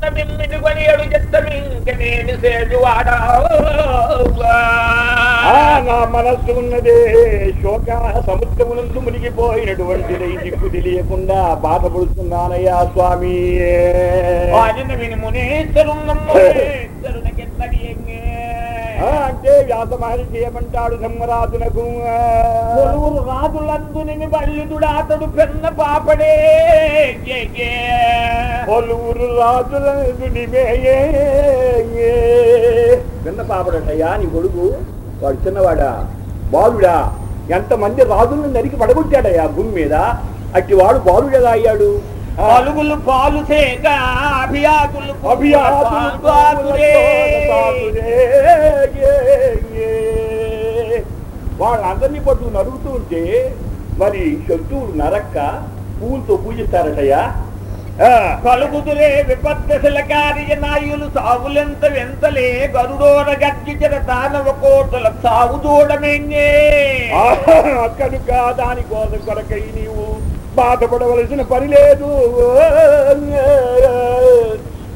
కొనియడు చెత్తమింకనేమి సేజువాడా నా మనస్సు ఉన్నదే శోక సముద్రమునందు మునిగిపోయినటువంటి దిక్కు తెలియకుండా బాధపడుతున్నానయ్యా స్వామి. విని మునేశ్వరున్నమ్మేశ్వరునకెట్లడి ఆ, అంటే వ్యాస మహర్షి ఏమంటాడు ధర్మరాజునకు? రాజులందుని బల్లుడుడాతడు పెన్న పాపడే. పలువురు రాజులకు చిన్న పాపడటయ్యా నీ కొడుకు? వాడు చిన్నవాడా? బాలుడా? ఎంతమంది రాజులను నరికి పడగొట్టాడయ్యా భూమి మీద? అట్టి వాడు బాలుడు ఎలా అయ్యాడు? పలుగులు పాలు. వాళ్ళందరినీ పట్టు నరుగుతూ ఉంటే మరి శత్రువులు నరక్క పూలతో పూజిస్తారటయ్యా? ఆ, కలుగుతురే విపత్తశల కార్య నాయులు సాగులెంత వెంతలే గరుడోర గర్జించిన దానవ కోటల సాగు చూడమెంగే కనుక దాని కోసం కొరకై నీవు బాధపడవలసిన పని లేదు.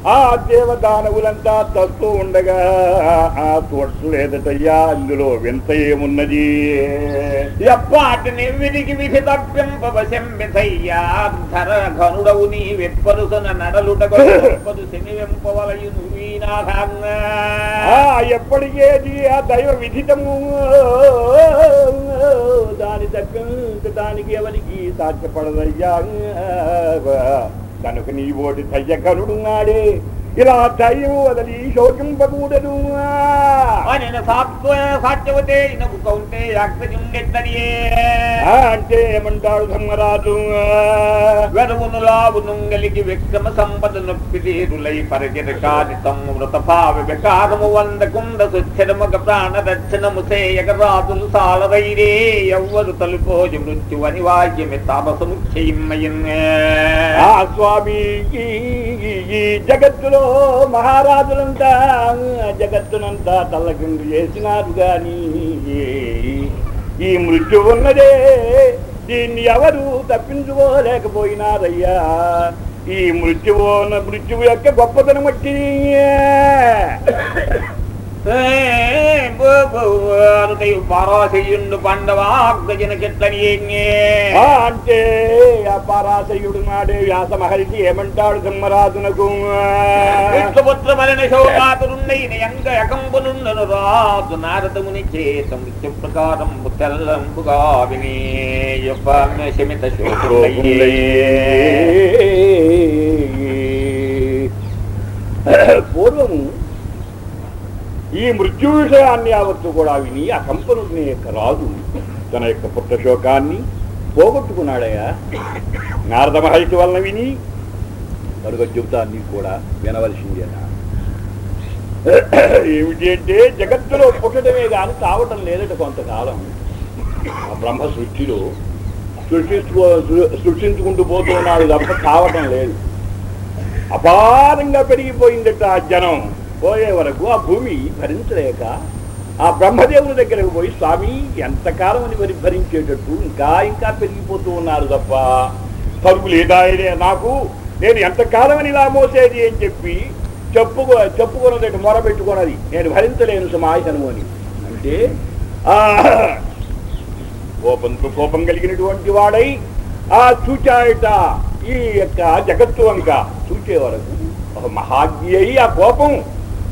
ఆ దేవదానవులంతా తస్తూ ఉండగా ఆ చూడలేదటయ్యా అందులో వింత ఏమున్నది? ఎప్పాటి నివ్విడికి విధి తప్పింపవశంబితయ్యా ధర ఘనుడవు నీ వెప్పరుసన నడలుట గొప్పదు శని వెంపవలయు ఆ ఎప్పటికేది ఆ దైవ విధితము. దాని తప్పించడానికి ఎవరికి సాధ్యపడదయ్యా. కనుక నీ ఓటి దయ్య కనుడున్నాడే ఇలా దయ్యం వదలి శోకింపకూడదు అంటే ఏమంటాడు ధర్మరాజు వెరువును లావును గలిగి విక్రమ సంపద నొప్పిదీరులై పరిగిర కారితము మృత భావ వికారము వంద కుండ సుచ్చరముగ ప్రాణ రక్షణము సేయక రాజులు సాలరైరే. ఎవ్వరు తలుపోజు మృత్యు అనివార్యమి తాపసము చెయ్యమ్మయ్యన్నే ఆ స్వామి జగత్తులో మహారాజులంతా జగత్తునంతా తల్లకిందు చేసినారు కానీ ఈ మృత్యు ఉన్నదే దీన్ని ఎవరు తప్పించుకోలేకపోయినారయ్యా. ఈ మృత్యువు మృత్యువు యొక్క గొప్పతనం బట్టి పారాశయుండు పండవాగ్జన కెట్లనియే ఆ అంటే ఆ పరాశయుడు నాడే వ్యాస మహర్షి ఏమంటాడు ధర్మరాజునకు విష్ణుపుత్ర మలిన శోకాతురుండైన యంగ యకంబునుండను రాజు నారదముని చేత మృత్యు ప్రకారం తెల్లంబుగా వినేయప్ప శమిత పూర్వము ఈ మృత్యు విషయాన్ని యావత్తు కూడా విని ఆ కంపనుడిని యొక్క రాజు తన యొక్క పుట్టశోకాన్ని పోగొట్టుకున్నాడయ్యా. నారద మహర్షి వలన విని మరొక చెబుతాన్ని కూడా వినవలసిందేనా ఏమిటి అంటే జగత్తులో పుట్టడమే కానీ తావటం లేదట కొంతకాలం. ఆ బ్రహ్మ సృష్టిలో సృష్టించుకో సృష్టించుకుంటూ పోతున్నాడు తప్ప కావటం లేదు. అపారంగా పెరిగిపోయిందట ఆ జనం. పోయే వరకు ఆ భూమి భరించలేక ఆ బ్రహ్మదేవుని దగ్గరకు పోయి స్వామి ఎంతకాలం అని మరి భరించేటట్టు? ఇంకా ఇంకా పెరిగిపోతూ ఉన్నారు తప్ప. పరుగు లేదా నాకు? నేను ఎంతకాలం అని ఇలా మోసేది అని చెప్పి చెప్పుకో చెప్పుకున్నది మొరబెట్టుకున్నది నేను భరించలేను సమాయసను అని. అంటే ఆ కోపంతో కోపం కలిగినటువంటి వాడై ఆ చూచాయట ఈ యొక్క జగత్తు వంక చూచే వరకు ఒక మహాజ్ఞి అయి ఆ కోపం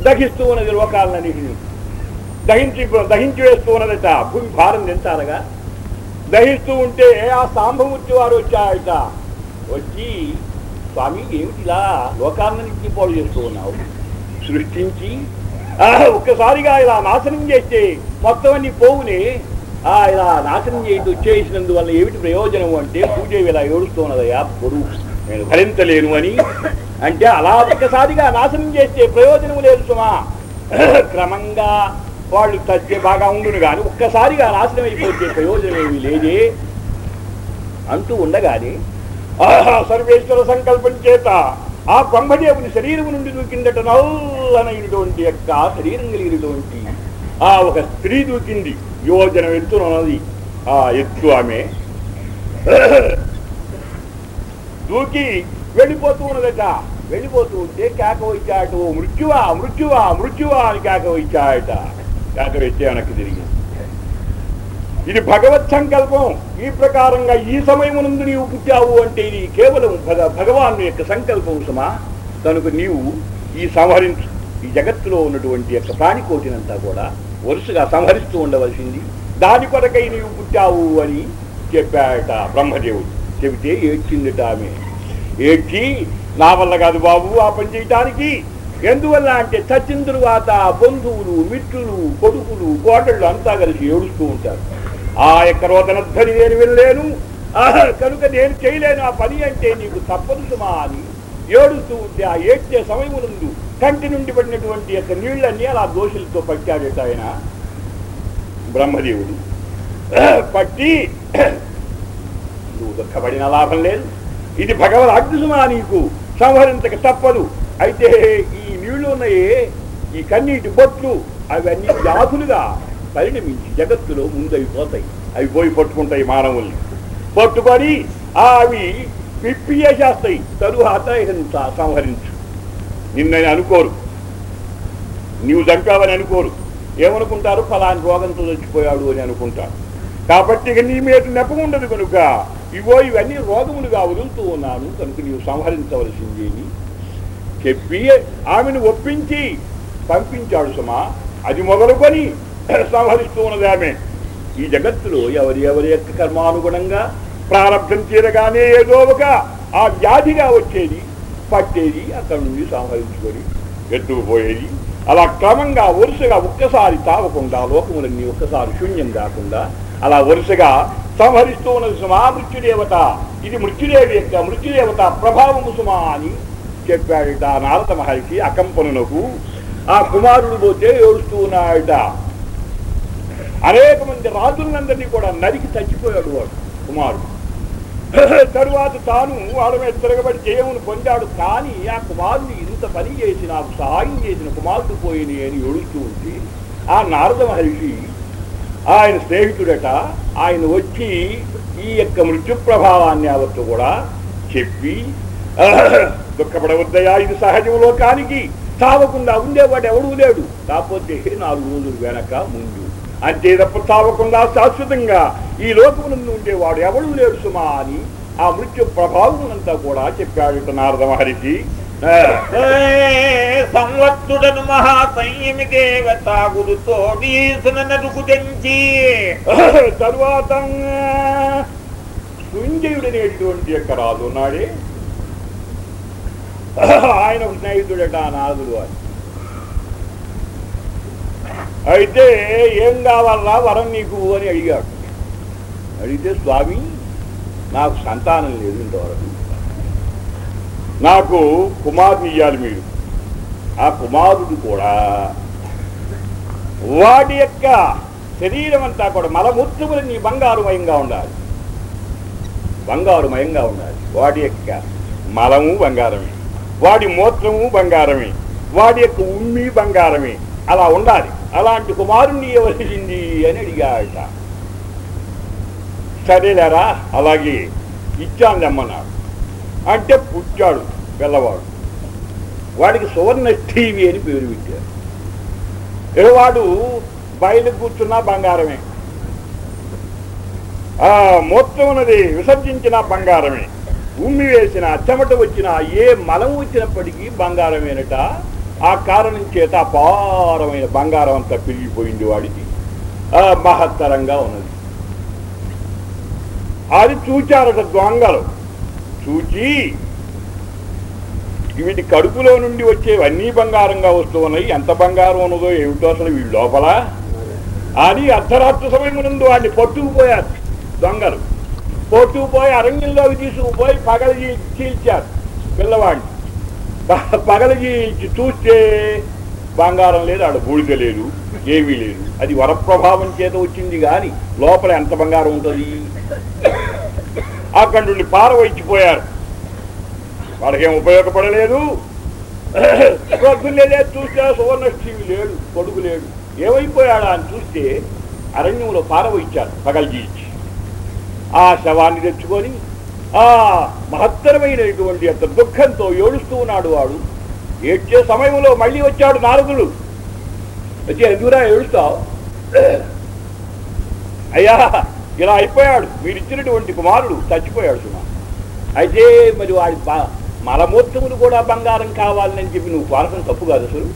దహిస్తూ ఉన్నది లోకాలన్నిటిని. దహించి దహించి వేస్తూ ఉన్నదట భూమి భారం తింటారగా దహిస్తూ ఉంటే ఆ సాంబమూర్తి వారు వచ్చాయట? వచ్చి స్వామి ఏమిటిలా లోకాలన్నింటినీ పాడు చేస్తూ ఉన్నావు? సృష్టించి ఒక్కసారిగా ఇలా నాశనం చేస్తే మొత్తం అన్ని పోవునే ఆ ఇలా నాశనం చేసి చేసినందువల్ల ఏమిటి ప్రయోజనం అంటే పూజ ఇలా ఏడుస్తున్నదయ్యా పొరుగు నేను భరించలేను అని అంటే అలా ఒక్కసారిగా నాశనం చేస్తే ప్రయోజనం లేదు సుమా. క్రమంగా వాళ్ళు తగ్గే బాగా ఉండును కానీ ఒక్కసారిగా నాశనం అయిపోతే ప్రయోజనం ఏమీ లేదే. అంటూ ఉండగానే ఆహా సర్వేశ్వర సంకల్పం చేత ఆ బ్రహ్మదేవుని శరీరం నుండి దూకిందట నల్లనైనటువంటి యొక్క శరీరం కలిగినటువంటి ఆ ఒక స్త్రీ దూకింది. యోజన ఎత్తునది ఆ ఎత్తు ఆమె. దూకి వెళ్ళిపోతూ ఉన్నదట. వెళ్ళిపోతూ ఉంటే కేక వచ్చాడు ఓ మృత్యువా మృత్యువా మృత్యువా అని కేక వచ్చాయట. కేక వచ్చే వెనక్కి తిరిగి ఇది భగవత్ సంకల్పం. ఈ ప్రకారంగా ఈ సమయమునందు నీవు పుట్టావు అంటే ఇది కేవలం భగ భగవాను యొక్క సంకల్పం సుమా. కనుక నీవు ఈ సంహరించు ఈ జగత్తులో ఉన్నటువంటి యొక్క ప్రాణికోటినంతా కూడా వరుసగా సంహరిస్తూ ఉండవలసింది. దాని కొరకై నీవు పుట్టావు అని చెప్పాడట బ్రహ్మదేవుడు. చెబితే ఏడ్చిందిట ఆమె. ఏడ్చి నా వల్ల కాదు బాబు ఆ పని చేయటానికి. ఎందువల్ల అంటే చచ్చిన తరువాత బంధువులు మిత్రులు కొడుకులు కోటళ్ళు అంతా కలిసి ఏడుస్తూ ఉంటారు. ఆ యొక్క రోదనధ్వని నేను వెళ్ళలేను కనుక నేను చేయలేను ఆ పని అంటే నీకు తప్పదు సుమా అని ఏడుస్తూ ఉంటే ఆ ఏడ్చే నుండి కంటి నుండి పడినటువంటి యొక్క నీళ్ళన్నీ అలా దోషులతో పట్టాడట ఆయన. బ్రహ్మదేవుడు. పట్టి నువ్వు దుఃఖపడిన లాభం లేదు. ఇది భగవద్ అగ్నిసుమా నీకు. సంహరించక తప్పదు. అయితే ఈ నీళ్ళు ఉన్నాయే ఈ కన్నీటి బొట్లు అవన్నీ జాతులుగా పరిణమించి జగత్తులో ముందైపోతాయి. అవి పోయి పట్టుకుంటాయి మానవుల్ని. పట్టుబడి అవి పిప్పియే చేస్తాయి. తరువాత ఇంత సంహరించు. నిన్నని అనుకోరు. నీవు చంపావని అనుకోరు. ఏమనుకుంటారు? ఫలాని రోగంతో చచ్చిపోయాడు అని అనుకుంటారు. కాబట్టి ఇక నీ మీద నెపముండదు కనుక ఇవో ఇవన్నీ రోగములుగా వదులుతూ ఉన్నాను కనుక నీవు సంహరించవలసింది అని చెప్పి ఆమెను ఒప్పించి పంపించాడు సుమా. అది మొదలుకొని సంహరిస్తూ ఉన్నది ఆమె. ఈ జగత్తులో ఎవరి ఎవరి యొక్క కర్మానుగుణంగా ప్రారంభం తీరగానే ఏదో ఒక ఆ వ్యాధిగా వచ్చేది పట్టేది అక్కడి నుండి సంహరించుకొని ఎత్తుకుపోయేది అలా క్రమంగా వరుసగా ఒక్కసారి తావకుండా లోకములన్నీ ఒక్కసారి శూన్యం కాకుండా అలా వరుసగా సంహరిస్తూ ఉన్నది సుమా మృత్యుదేవత. ఇది మృత్యుదేవి యొక్క మృత్యుదేవత ప్రభావము సుమా అని చెప్పాడట ఆ నారద మహర్షి అకంపనునకు. ఆ కుమారుడు పోతే ఏడుస్తూ ఉన్నాడట. అనేక మంది రాజులందరినీ కూడా నరికి చచ్చిపోయాడు వాడు కుమారుడు. తరువాత తాను వాళ్ళ మీద తిరగబడి జయమును పొందాడు. కానీ ఆ కుమారుడు ఇంత పని చేసి నాకు సహాయం చేసిన కుమారుడు పోయిని అని ఏడుస్తూ ఉంటే ఆ నారద మహర్షి ఆయన స్నేహితుడట ఆయన వచ్చి ఈ యొక్క మృత్యు ప్రభావాన్ని యావత్తు కూడా చెప్పి దుఃఖపడవద్దయా ఇది సహజం లోకానికి. తావకుండా ఉండేవాడు ఎవడూ లేడు. కాకపోతే నాలుగు రోజులు వెనక ముందు. అంతే తప్ప తావకుండా శాశ్వతంగా ఈ లోకమునందు ఉండేవాడు ఎవడూ లేడు సుమా అని ఆ మృత్యు ప్రభావం అంతా కూడా చెప్పాడు నారద మహర్షి. ఆ, సంవత్సుడను మహాసంయమి దేవత గురుతోడీసున నరుకు తెంచి. తరువాత సుంజయుడనేటువంటి యొక్క రాజు ఉన్నాడే. ఆయన స్నేహితుడట ఆ నారదుడు అని అయితే ఏం కావాలా వరం నీకు అని అడిగాడు. అడిగితే స్వామి నాకు సంతానం లేదు ఇంతవరకు. నాకు కుమారుని ఇయ్యాలి మీరు. ఆ కుమారుడు కూడా వాడి యొక్క శరీరం అంతా కూడా మలమూత్రములు నీ బంగారుమయంగా ఉండాలి. బంగారుమయంగా ఉండాలి. వాడి యొక్క మలము బంగారమే. వాడి మూత్రము బంగారమే. వాడి యొక్క ఉమ్మి బంగారమే. అలా ఉండాలి. అలాంటి కుమారుణ్ణి ఇవ్వవలసింది అని అడిగాడట సరేలేరా అలాగే ఇచ్చాను తెమ్మన్నాడు అంటే పుట్టాడు పిల్లవాడు వాడికి సువర్ణ టీవీ అని పేరు పెట్టారు. ఇక బయలు కూర్చున్నా బంగారమే. ఆ మూత్రం ఉన్నది విసర్జించిన బంగారమే. ఉమ్మి వేసిన చెమట వచ్చిన ఏ మలం వచ్చినప్పటికీ బంగారమేనట. ఆ కారణం చేత అపారమైన బంగారం అంతా పెరిగిపోయింది వాడికి. ఆ మహత్తరంగా ఉన్నది. అది చూచారట దొంగలు. చూచి వీటి కడుపులో నుండి వచ్చేవన్నీ బంగారంగా వస్తూ ఉన్నాయి ఎంత బంగారం ఉన్నదో ఏమిటో అసలు వీడి లోపల? అని అర్ధరాత్రి సమయమునందు వాడిని పట్టుకుపోయారు దొంగలు. పట్టుకుపోయి అరణ్యంలోకి తీసుకుపోయి పగల చీల్చారు పిల్లవాడిని. పగల చీల్చి చూస్తే బంగారం లేదు ఆడ బూడిద లేదు ఏమీ లేదు. అది వరప్రభావం చేత వచ్చింది కానీ లోపల ఎంత బంగారం ఉంటుంది? అక్కడి నుండి పారవైచిపోయారు వాళ్ళకేం ఉపయోగపడలేదు. పొద్దున్నే లేచి చూస్తే లేడు కొడుకు లేడు. ఏమైపోయాడా అని చూస్తే అరణ్యంలో పారవయించారు పగల్జీచి ఆ శవాన్ని తెచ్చుకొని ఆ మహత్తరమైనటువంటి అంత దుఃఖంతో ఏడుస్తూ ఉన్నాడు వాడు. ఏడ్చే సమయంలో మళ్ళీ వచ్చాడు నారదుడు. వచ్చి ఎందుకురా ఏడుస్తావు? అయ్యా ఇలా అయిపోయాడు. మీరిచ్చినటువంటి కుమారుడు చచ్చిపోయాడు సుమా. అయితే మరి వాడి మలమూర్తములు కూడా బంగారం కావాలని చెప్పి నువ్వు కోరకం తప్పు కాదు అసలు.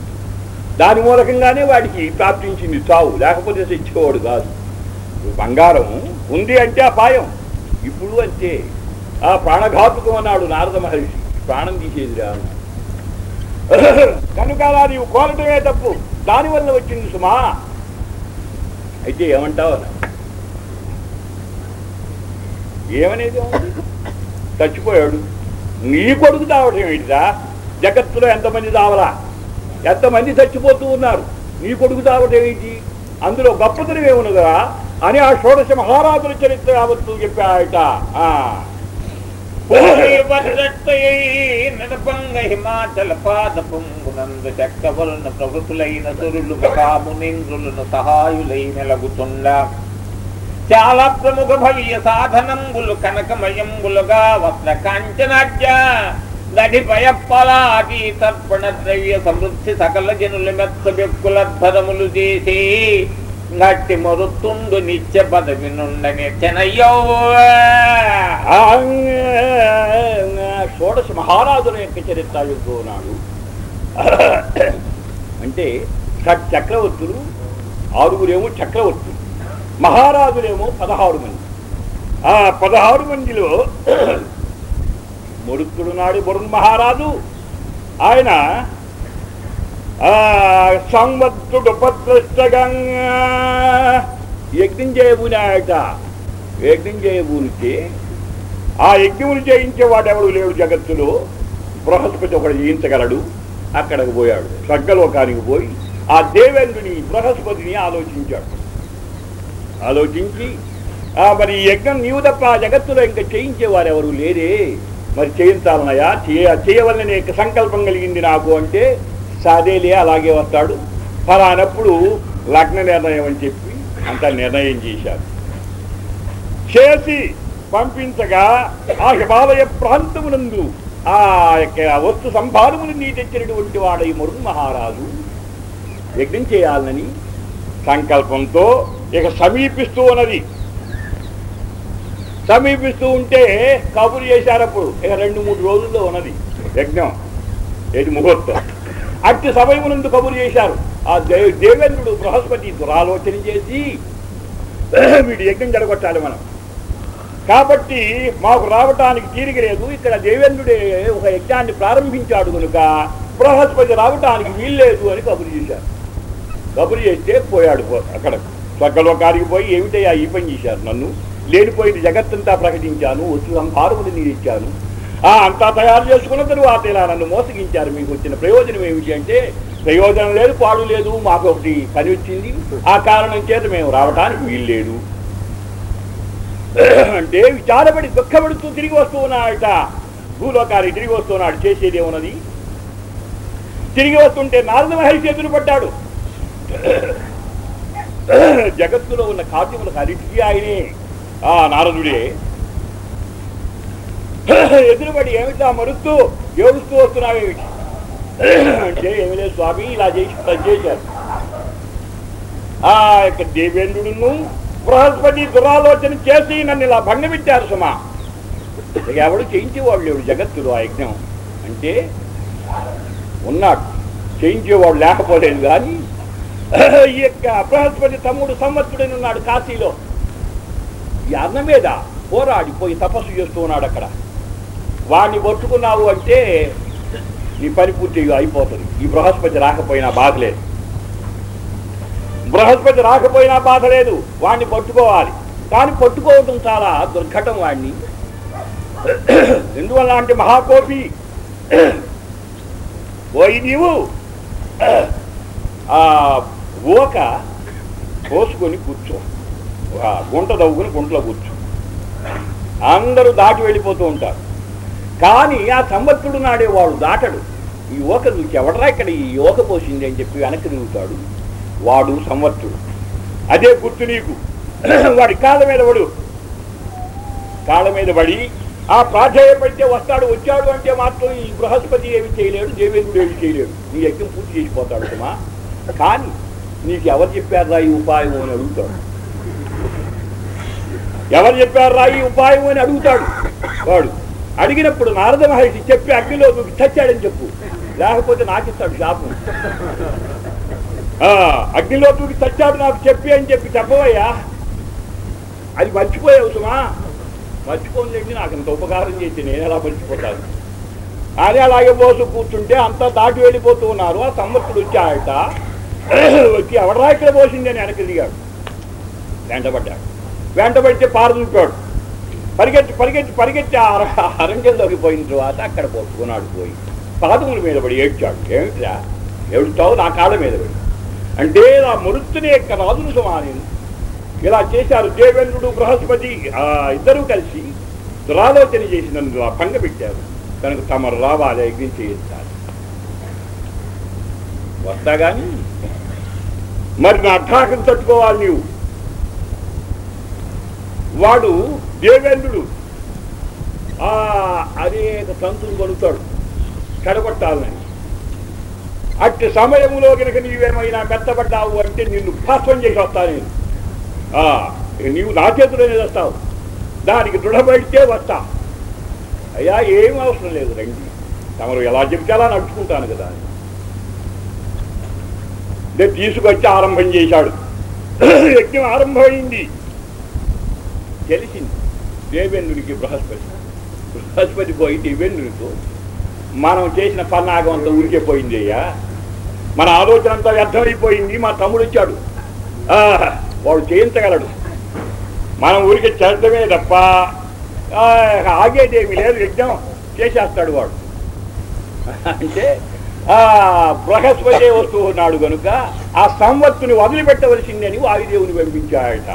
దాని మూలకంగానే వాడికి ప్రాప్తించింది చావు. లేకపోతే తెచ్చేవాడు కాదు. బంగారం ఉంది అంటే అపాయం. ఇప్పుడు అంతే ఆ ప్రాణఘాతుకం అన్నాడు నారద మహర్షి. ప్రాణం తీసేదిరా కనుక అలా నీవు కోరటమే తప్పు. దానివల్ల వచ్చింది సుమా. అయితే ఏమంటావు అన్నా? ఏమనేది చచ్చిపోయాడు. నీ కొడుకు తావటం ఏంటిరా జగత్తులో ఎంతమంది తావలా ఎంతమంది చచ్చిపోతూ ఉన్నారు? నీ కొడుకు తావటం ఏంటి? అందులో గొప్పతనం ఏమున్నదా? అని ఆ షోడశ మహారాజుల చరిత్ర యావత్తు చెప్పాయట. ఆ. నడపంగ హిమాచల పాద పొంగునందు చక్కవలన ప్రవృతులైన సురులు మహామునింద్రులను సహాయులై నెలగుతుండ చాలా ప్రముఖ భవ్య సాధనంబులు కనకమయంబులుగా వస్త్ర కాంచనాట్య దడిపయ పలాటి తర్పణ ద్రవ్య సమృద్ధి సకల జనుల మెత్త వ్యక్కులధ్వరములు చేసి గట్టి మరుతుండు నిత్య పదవి నుండని చెనయ్యో షోడశ మహారాజుల యొక్క చరిత్ర చెబుతూ అంటే షట్ చక్రవర్తులు ఆరుగురేమో చక్రవర్తులు. మహారాజులేమో పదహారు మంది. ఆ పదహారు మందిలో మురుక్కుడు నాడు బరుణ్ మహారాజు ఆయన ఆ పత్రష్టగంగా యజ్ఞం చేయబూనాయట యజ్ఞం చేయబూనితే ఆ యజ్ఞములు చేయించేవాడు ఎవడు లేడు జగత్తులో? బృహస్పతి ఒకడు జయించగలడు అక్కడికి పోయాడు. స్వర్గలోకానికి పోయి ఆ దేవేంద్రుని బృహస్పతిని ఆలోచించాడు. ఆలోచించి ఆ మరి ఈ యజ్ఞం నీవు తప్ప ఆ జగత్తులో ఇంకా చేయించేవారు ఎవరు లేరే? మరి చేయించాలన్నయా చేయ చేయవలనే సంకల్పం కలిగింది నాకు అంటే సాదేలే అలాగే వస్తాడు. ఫలానప్పుడు లగ్న నిర్ణయం అని చెప్పి అంత నిర్ణయం చేశారు చేసి పంపించగా ఆ హిమాలయ ప్రాంతమునందు ఆ యొక్క వస్తు సంభారములు నీ తెచ్చినటువంటి వాడై మరుగు మహారాజు యజ్ఞం చేయాలని సంకల్పంతో ఇక సమీపిస్తూ ఉన్నది. సమీపిస్తూ ఉంటే కబురు చేశారప్పుడు ఇక రెండు మూడు రోజుల్లో ఉన్నది. యజ్ఞం. ఏది ముహూర్తం? అట్టి సమయమునందు కబురు చేశారు. ఆ దే దేవేంద్రుడు బృహస్పతి దురాలోచన చేసి వీడి యజ్ఞం జరగొట్టాలి మనం. కాబట్టి మాకు రావటానికి తీరిక లేదు. ఇక్కడ దేవేంద్రుడే ఒక యజ్ఞాన్ని ప్రారంభించాడు కనుక బృహస్పతి రావటానికి వీల్లేదు అని కబురు చేశారు. కబురు చేస్తే పోయాడు అక్కడ. స్వర్గలోకానికి పోయి ఏమిటయ్యా ఈ పని చేశారు నన్ను? లేనిపోయిన జగత్తంతా ప్రకటించాను వచ్చి సంహారములు నేను ఇచ్చాను ఆ అంతా తయారు చేసుకున్న తరువాత ఇలా నన్ను మోసగించారు. మీకు వచ్చిన ప్రయోజనం ఏమిటి అంటే ప్రయోజనం లేదు పాడు లేదు మాకు ఒకటి పని వచ్చింది. ఆ కారణం చేత మేము రావటానికి వీలు లేదు అంటే విచారపడి దుఃఖపడుతూ తిరిగి వస్తూ ఉన్నాడట. భూలోకానికి తిరిగి వస్తున్నాడు చేసేది ఏమున్నది? తిరిగి వస్తుంటే నారద మహర్షి ఎదురు పడ్డాడు జగత్తులో ఉన్న కావ్యములకు అన్నిటికీ ఆయనే. ఆ నారదుడే. ఎదురుబడి ఏమిటా మరుస్తూ ఏడుస్తూ వస్తున్నావేమిటి? అంటే ఏమి లేదు స్వామి ఇలా చేసి చేశారు. ఆ యొక్క దేవేంద్రుడును బృహస్పతి దురాలోచన చేసి నన్ను ఇలా భంగపెట్టారు సుమా. ఎవడు చేయించేవాడు లేడు జగత్తుడు ఆ యజ్ఞం. అంటే ఉన్నాడు. చేయించేవాడు లేకపోలేదు కానీ ఈ యొక్క బృహస్పతి తమ్ముడు సంవత్సరుడని ఉన్నాడు కాశీలో. ఈ అన్న మీద పోరాడి పోయి తపస్సు చేస్తూ ఉన్నాడు అక్కడ. వాడిని పట్టుకున్నావు అంటే నీ పని పూర్తిగా అయిపోతుంది. ఈ బృహస్పతి రాకపోయినా బాధ లేదు. బృహస్పతి రాకపోయినా బాధ లేదు. వాడిని పట్టుకోవాలి. కానీ పట్టుకోవటం చాలా దుర్ఘటం వాడిని ఎందువల్ల అంటే మహాకోపి. పోయి నీవు గోక ఓక కూర్చో. గుంట దవ్వుకుని గుంటలో కూర్చో. అందరూ దాటి వెళ్ళిపోతూ ఉంటారు. కానీ ఆ సంవత్సరుడు నాడేవాడు దాటడు. ఈ ఓక నుంచి ఎవడరా ఇక్కడ ఈ ఓక పోసింది అని చెప్పి వెనక్కి తిరుగుతాడు వాడు సంవత్సరుడు. అదే గుర్తు నీకు. వాడి కాళ్ళ మీద పడు. కాళ్ళ మీద పడి ఆ ప్రాధాయపడితే వస్తాడు వచ్చాడు అంటే మాత్రం ఈ బృహస్పతి ఏమి చేయలేడు దేవేంద్రుడు ఏమి చేయలేడు. నీ యజ్ఞం పూర్తి చేసిపోతాడు సుమా. కానీ నీకు ఎవరు చెప్పారా ఈ ఉపాయం అని అడుగుతాడు? ఎవరు చెప్పారా ఈ ఉపాయం అని అడుగుతాడు? వాడు అడిగినప్పుడు నారద మహర్షి చెప్పి అగ్నిలో నువ్వు చచ్చాడని చెప్పు. లేకపోతే నాకు ఇస్తాడు శాపం. ఆ, అగ్నిలో తూకి చచ్చాడు నాకు చెప్పి అని చెప్పి చెప్పవయ్యా. అది మర్చిపోయావు సుమా. మర్చిపోలేండి నాకు ఇంత ఉపకారం చేసి నేను ఎలా మర్చిపోతాను? అని అలాగే పోసు కూర్చుంటే అంతా దాటి వెళ్ళిపోతూ ఉన్నారు. ఆ సంవత్సరుడు వచ్చాయట వచ్చి ఎవడరా ఇక్కడ పోసింది అని వెనక్కి దిగాడు. వెంటబడ్డాడు. వెంటబడితే పారదూపాడు పరిగెత్తి పరిగెత్తి పరిగెత్తి ఆ అర- పోయిన తర్వాత అక్కడ పోసుకున్నాడు పోయి. పాదముల మీద పడి ఏడ్చాడు. ఏమిట్రా? ఏడుతావు నా కాళ్ళ మీద పడి. అంటే నా మరుత్తుని యొక్క రాజును సమానం ఇలా చేశారు. దేవేంద్రుడు బృహస్పతి ఆ ఇద్దరూ కలిసి దురాలోచన చేసి నన్ను ఇలా కనుక తమరు రావాలి యజ్ఞం చేయించాలి. వస్తా కానీ మరి నా అర్థాకం తట్టుకోవాలి నీవు. వాడు దేవేంద్రుడు. ఆ అనేక తంతులు కొనుతాడు. కడగొట్టాలని అట్టి సమయంలో కనుక నీవేమైనా మెత్తబడ్డావు అంటే నిన్ను భస్వం చేసి వస్తా నేను. ఆ, నీవు నా చేతిలోనే వస్తావు. దానికి దృఢపడితే వస్తా. అయ్యా ఏం అవసరం లేదు రండి. తమరు ఎలా చెప్తే అలా నడుచుకుంటాను కదా. అని తీసుకొచ్చి ఆరంభం చేశాడు. యజ్ఞం ఆరంభమైంది. తెలిసింది దేవేంద్రునికి బృహస్పతి. బృహస్పతి పోయి దేవేంద్రునితో మనం చేసిన పన్నాగం అంతా ఊరికే పోయింది అయ్యా. మన ఆలోచన అంతా వ్యర్థమైపోయింది. మా తమ్ముడు వచ్చాడు. ఆ, వాడు చేయించగలడు. మనం ఊరికి చేరటమే తప్ప ఆగేదేమి లేదు. యజ్ఞం చేసేస్తాడు వాడు. అంటే ఆ బృహస్పతి వస్తూ ఉన్నాడు కనుక ఆ సంవత్తుని వదిలిపెట్టవలసిందని వాయుదేవుని పంపించాడట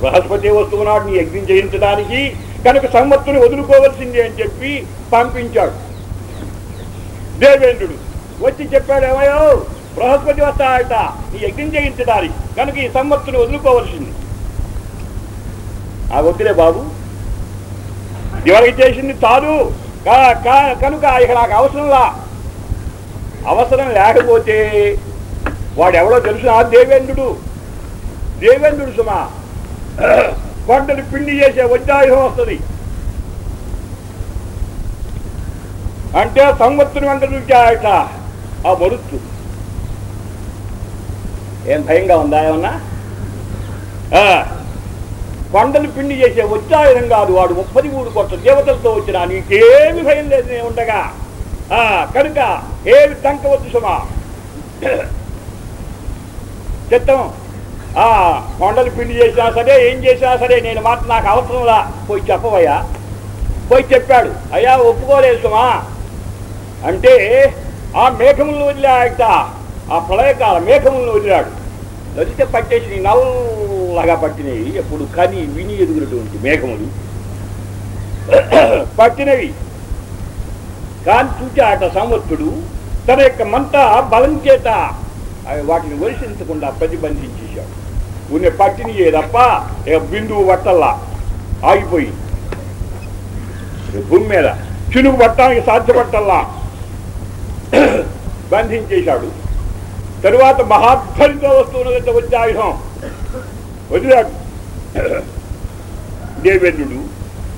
బృహస్పతి వస్తున్నాడు నీ యజ్ఞం చేయించడానికి. కనుక సంవత్తుని వదులుకోవలసింది అని చెప్పి పంపించాడు. దేవేంద్రుడు వచ్చి చెప్పాడు ఏమయో బృహస్పతి వస్తాడట నీ యజ్ఞం చేయించడానికి. కనుక ఈ సంవత్తుని వదులుకోవలసింది. ఆ వద్దులే బాబు. ఎవరికి చేసింది చాలు. కనుక ఇక నాకు అవసరంలా. అవసరం లేకపోతే వాడెవడో తెలుసు ఆ దేవేంద్రుడు. దేవేంద్రుడు సుమా. కొండలు పిండి చేసే వజ్రాయుధం వస్తుంది. అంటే సంవత్సరం వెంట చూచాయట ఆ మరుత్తు. ఏం భయంగా ఉందా ఏమన్నా? ఆ, కొండలు పిండి చేసే వజ్రాయుధం కాదు వాడు. ముప్పది మూడు కొత్త దేవతలతో వచ్చినా నీకేమి భయం లేదు ఉండగా. కనుక ఏమి దంకవద్దు సుమా? చెత్తం ఆ కొండలు పిండి చేసినా సరే ఏం చేసినా సరే నేను మాట నాకు అవసరంలా పోయి చెప్పవయ్యా. పోయి చెప్పాడు. అయ్యా ఒప్పుకోలేదు సుమా. అంటే ఆ మేఘములను వదిలాట ఆ ప్రళయకాల మేఘములను వదిలాడు. వదిలితే పట్టేసి నల్లగా పట్టినవి. ఎప్పుడు కని విని ఎదుగునటువంటి మేఘములు. పట్టినవి. దాన్ని చూచాట సంవత్తుడు తన యొక్క మంట బలం చేత అవి వాటిని వర్షించకుండా ప్రతిబంధించేశాడు. ఉన్న పట్టిని తప్ప ఇక బిందువు పట్టల్లా ఆగిపోయి. భూమి మీద చినుకు పట్టడానికి సాధ్యపట్టల్లా. బంధించేశాడు. తరువాత మహాధ్వరితో వస్తున్నదంటే ఆయుధం వదిలాడు. దేవేంద్రుడు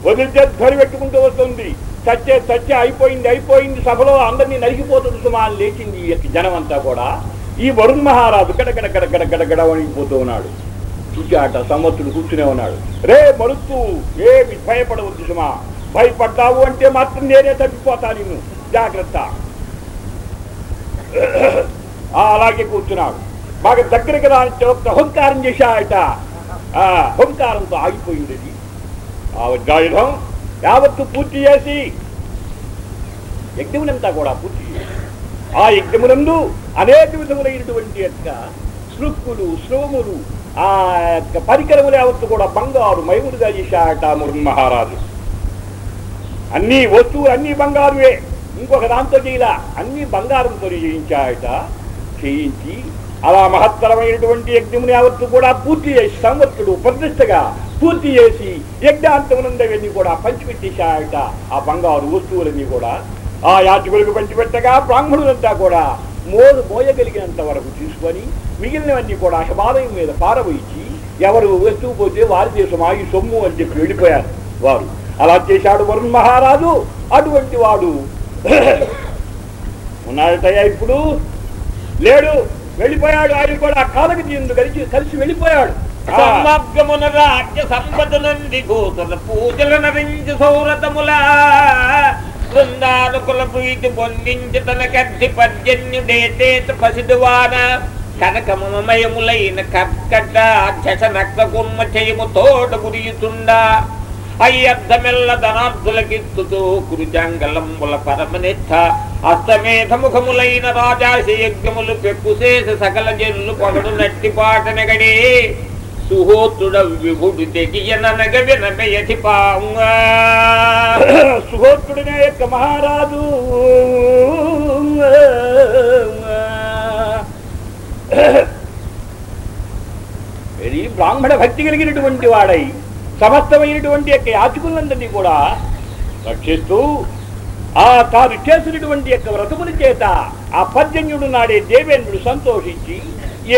వదిలితే ధ్వని పెట్టుకుంటూ వస్తుంది. చచ్చే చచ్చే అయిపోయింది అయిపోయింది సభలో అందరినీ నరికిపోతుంది సుమా అని లేచింది ఈ జనం అంతా కూడా. ఈ వరుణ్ మహారాజు గడగడ గడగడ గడగడ వణిగిపోతూ ఉన్నాడు. చూచాట సంవత్సరుడు కూర్చునే ఉన్నాడు. రే మరుత్తు ఏమి భయపడవద్దు సుమా. భయపడ్డావు అంటే మాత్రం నేనే తప్పిపోతా నిన్ను. జాగ్రత్త. అలాగే కూర్చున్నాడు. బాగా దగ్గరికి రాని ఒక హుంకారం చేశాయట. ఆ హుంకారంతో ఆగిపోయింది అది. ఆ యావత్తు పూర్తి చేసి యజ్ఞమునంతా కూడా పూర్తి చేసి ఆ యజ్ఞమునందు అనేక విధములైనటువంటి యొక్క శృక్కులు శ్రోములు ఆ యొక్క పరికరములు యావత్తు కూడా బంగారు మయముడుగా చేశాట మురున్ మహారాజు. అన్ని వస్తువులు అన్ని బంగారువే. ఇంకొక దాంతో చేయలా. అన్ని బంగారంతో చేయించాయట. చేయించి అలా మహత్తరమైనటువంటి యజ్ఞముని యావత్తు కూడా పూర్తి చేసి సంవత్సరుడు ప్రతిష్టగా పూర్తి చేసి యజ్ఞాంతమునందవన్నీ కూడా పంచిపెట్టేశాయట ఆ బంగారు వస్తువులన్నీ కూడా ఆ యాచకులకు పంచిపెట్టగా బ్రాహ్మణులంతా కూడా మోదు మోయగలిగినంత వరకు తీసుకొని మిగిలినవన్నీ కూడా హిమాలయం మీద పారబోయించి ఎవరు వస్తువు పోతే వారి దేశం ఆగి సొమ్ము అని చెప్పి వెళ్ళిపోయారు వారు. అలా చేశాడు వరుణ్ మహారాజు. అటువంటి వాడు. ఉన్నాడటయ్యా ఇప్పుడు? లేడు. వెళ్ళిపోయాడు ఆయన కూడా కాలకి తీయందు కలిసి కలిసి వెళ్ళిపోయాడు. ఆ, రాజ్య సంపద నుండి కూతుల నరించి సౌరతముల. బృందానుకుల ప్రీతి పొందించి తన కద్ది పర్జన్యుడేతేత పసిదువాన. కనకమమయములైన కర్కట అధ్యస నక్త కుమ్మ చేయము తోట గురియుతుండా. అయ్యర్థమెల్ల ధనార్థులకిత్తుతూ కురుజంగలంబుల పరమనిష్ట అస్తమేధముఖములైన రాజాశయజ్ఞములు పెక్కుశేష సకల జనులు పొగడు నట్టిపాటనగడే సుహోత్రుడ విభుడు తెగియననగ పాంగా సుహోత్రుడినే యొక్క మహారాజు. ఇది బ్రాహ్మణ భక్తి కలిగినటువంటి వాడై సమస్తమైనటువంటి యొక్క యాచకులందరినీ కూడా రక్షిస్తూ ఆ తాను చేసినటువంటి యొక్క వ్రతముని చేత ఆ పర్జన్యుడు నాడే దేవేంద్రుడు సంతోషించి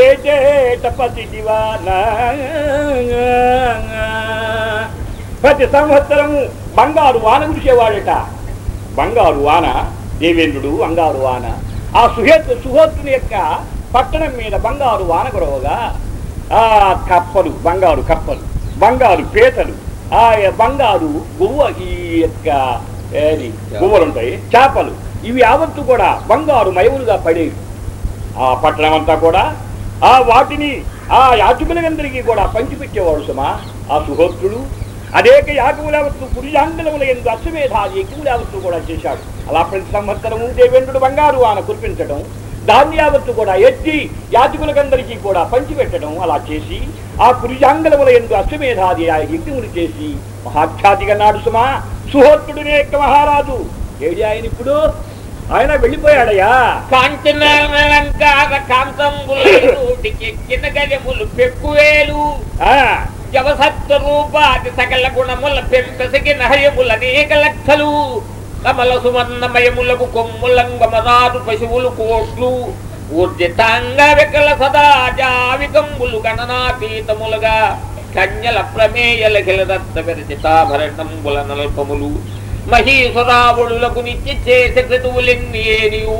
ఏటేట పతి దివానా ప్రతి సంవత్సరము బంగారు వాన కురిసేవాడట. బంగారు వాన దేవేంద్రుడు బంగారు వాన. ఆ సుహేత్ సుహోత్రుని యొక్క పట్టణం మీద బంగారు వాన కురవగా ఆ కప్పలు బంగారు కప్పలు బంగారు పేతలు ఆ బంగారు గువ్వ ఈ యొక్క ఏది? గువ్వలు ఉంటాయి చేపలు. ఇవి యావత్తు కూడా బంగారు మయములుగా పడేవి. ఆ పట్టణం అంతా కూడా ఆ వాటిని ఆ యాచకులందరికీ కూడా పంచిపెట్టేవాడు సుమా. ఆ సుహోత్రుడు అనేక యాగములవత్తు పురుషాంగలముల ఎందు అశ్వమేధాది యజ్ఞములవత్తు కూడా చేశాడు. అలా ప్రతి సంవత్సరము దేవేంద్రుడు బంగారు ఆన కురిపించడం దాన్ని యావత్తు కూడా ఎత్తి యాచకులకందరికీ కూడా పంచిపెట్టడం అలా చేసి ఆ పురుషాంగలముల ఎందు అశ్వమేధాది ఆ యజ్ఞములు చేసి మహాఖ్యాతిగా నాడు సుమా సుహోత్రుడినే యొక్క మహారాజు. ఏడి ఆయన ఇప్పుడు? ఆయన రూపాది సకల గుణముల పెంపసిగిన హయముల అనేక లక్షలు. కమల సువర్ణమయములకు కొమ్ములంగమనాదు పశువులు కోట్లు. ఊర్జితాంగ వికల సదా జావికంబులు గణనాతీతములుగా కన్యల ప్రమేయల కిలదత్త విరచితాభరణంబుల నల్పములు మహీసురావుడులకు నిత్య చేసే క్రతువులెన్ని ఏనియు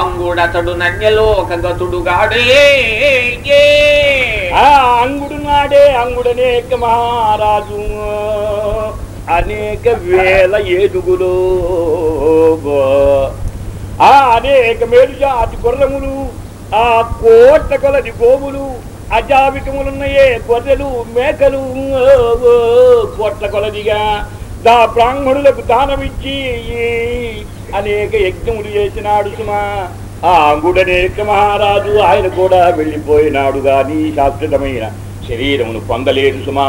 అంగుడతడు నన్యలోక గతుడుగాడే ఆ అంగుడు నాడే అంగుడనే మహారాజు. అనేక వేల ఏడుగులు ఆ అనేక మేలు జాతి గుర్రములు ఆ కోట్ల కొలది గోవులు అజావికములున్నాయే గొర్రెలు మేకలు కోట్ల కొలదిగా దా బ్రాహ్మణులకు దానమిచ్చి అనేక యజ్ఞములు చేసినాడు సుమా. ఆ అంగుడనేక మహారాజు ఆయన కూడా వెళ్ళిపోయినాడు గాని శాశ్వతమైన శరీరమును పొందలేదు సుమా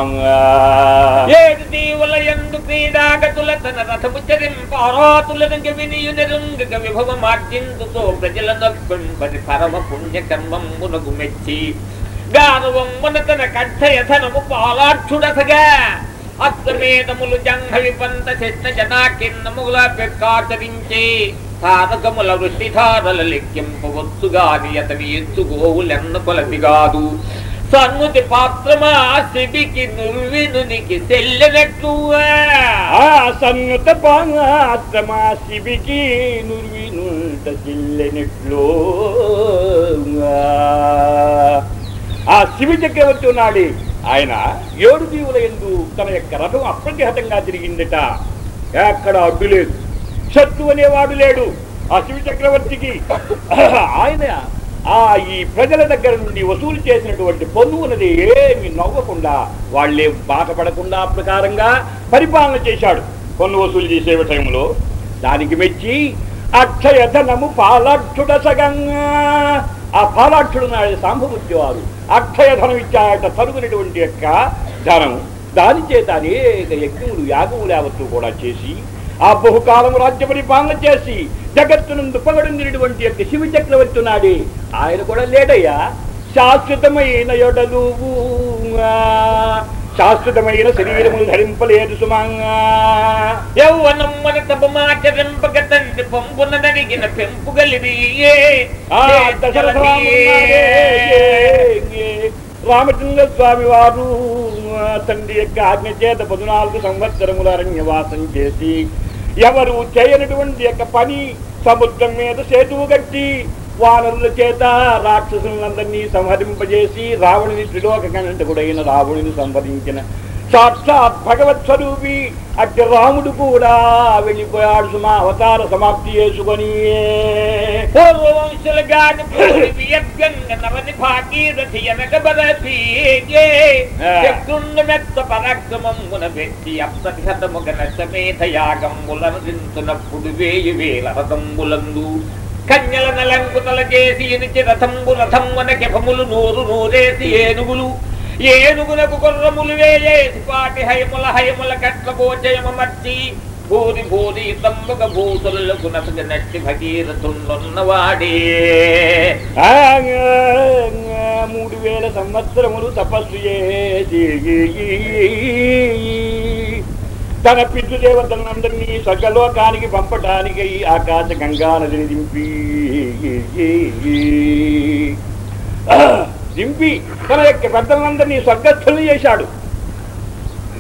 ఏడు దీవుల ఎందు క్రీడాగతుల తన రథము చరింపారాతులనుగ వినియునరుంగ విభవ మార్జిందుతో ప్రజల నొప్పింపది పరమ పుణ్య కర్మమునకు మెచ్చి గానువమ్మున తన కంఠయధనము పాలాక్షుడసగా అస్తమేధములు జంఘ విపంత శిష్ణ జనా పెక్కాచరించి తారకముల వృష్టిధారల లెక్కింపవచ్చుగాని అతని ఎత్తు గోవులెన్న కాదు సన్నుతి పాత్రమా? సిడికి నుర్వినునికి సెల్లెనట్లు ఆ సన్నుత పాత్రమా? సిబికి నుర్వినుంట చిల్లెనట్లు. ఆ శివి చక్రవర్తి ఉన్నాడు ఆయన ఏడు దీవుల ఎందు తన యొక్క రథం అప్రతిహతంగా తిరిగిందట. ఎక్కడ అడ్డు లేదు. శత్రు అనేవాడు లేడు. ఆ శివి చక్రవర్తికి ఆయన ఆ ఈ ప్రజల దగ్గర నుండి వసూలు చేసినటువంటి పన్ను ఉన్నది ఏమి నవ్వకుండా వాళ్ళే బాధపడకుండా ప్రకారంగా పరిపాలన చేశాడు. పన్ను వసూలు చేసే విషయంలో దానికి మెచ్చి అక్షయధనము పాలాక్షుడ సగంగా. ఆ పాలాక్షుడు నాడు సాంభవృత్తి వారు అక్షయధనం ఇచ్చాయట తరుగునటువంటి యొక్క ధనం. దాని చేత అనేక యజ్ఞములు యాగములు యావత్తు కూడా చేసి ఆ బహుకాలము రాజ్య పరిపాలన చేసి జగత్తునందు పగడుందినటువంటి యొక్క శివ చక్రవర్తి నాడే. ఆయన కూడా లేడయ్యా. శాశ్వతమైన యొడలు శాశ్వతమైన శరీరములు ధరింపలేదు సుమంగా. తపమాచరింపక తండ్రి పంపునదడిగిన పెంపుగలిది. రామచంద్ర స్వామి వారు తండ్రి యొక్క ఆజ్ఞ చేత పద్నాలుగు సంవత్సరముల అరణ్యవాసం చేసి ఎవరు చేయనటువంటి యొక్క పని సముద్రం మీద సేతువు కట్టి వానరుల చేత రాక్షసులందరినీ సంహరింపజేసి రావణుని త్రిలోక కంటకుడైన రావణుని సంహరించిన సాక్షాత్ భగవత్ స్వరూపి. అట్టి రాముడు కూడా వెళ్ళిపోయాడు సుమా. అవతార సమాప్తి చేసుకొని. యాగంబులనదించునప్పుడు వేయి వేల రథంబులందు కన్యల నలంకుతల చేసి ఇనిచి రథంబు రథంవన కెఫములు నూరు నూరేసి ఏనుగులు ఏనుగునకు కొర్రములు వేయేసి పాటి హయముల హయముల కట్ల గోచయమర్చి భూరి భూరి తంబక భూతులకు నసగ నట్టి భగీరథున్నవాడే ఆ, మూడు వేల సంవత్సరములు తపస్సు చేసి తన పితృదేవతలందరినీ స్వర్గలోకానికి పంపటానికి ఆకాశ గంగా నదిని దింపి. దింపి తన యొక్క పెద్దలందరినీ స్వర్గస్థులు చేశాడు.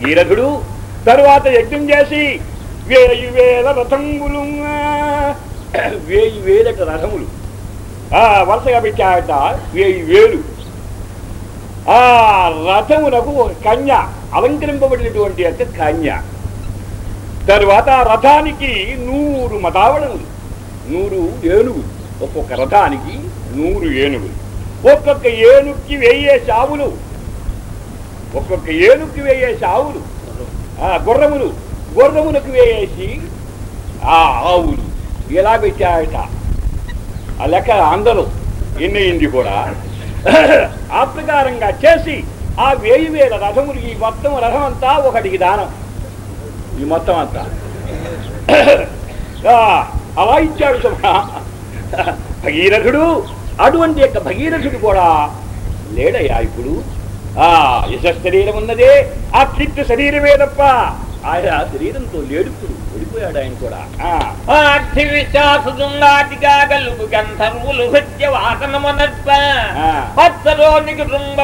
ఈరథుడు తరువాత యజ్ఞం చేసి వేయి వేల రథములు వేయి వేలట రథములు. ఆ వరుసగా పెట్టాట వేయి వేలు. ఆ రథమునకు ఒక కన్య అలంకరింపబడినటువంటి అంటే కన్య. తరువాత రథానికి నూరు మతావళములు నూరు ఏనుగులు. ఒక్కొక్క రథానికి నూరు ఏనుగులు. ఒక్కొక్క ఏనుక్కి వెయ్యే చావులు ఒక్కొక్క ఏనుక్కి వేయే ఆవులు ఆ గుర్రములు. గుర్రములకు వేయేసి ఆ ఆవులు ఇలా పెట్టాయట. ఆ లెక్క అందరూ. ఎన్నయింది కూడా. ఆ ప్రకారంగా చేసి ఆ వేయి వేల రథములు ఈ మొత్తం రథం అంతా ఒకటికి దానం. ఈ మొత్తం అంతా. అలా ఇచ్చాడు సుమ. భగీరథుడు. అటువంటి యొక్క భగీరథుడు కూడా లేడయ్యా ఇప్పుడు? ఆ యశ శరీరం ఉన్నదే ఆ చిట్టు శరీరమే తప్ప ఆయన శరీరంతో లేడుప్పుడు ఓడిపోయాడు ఆయన కూడా.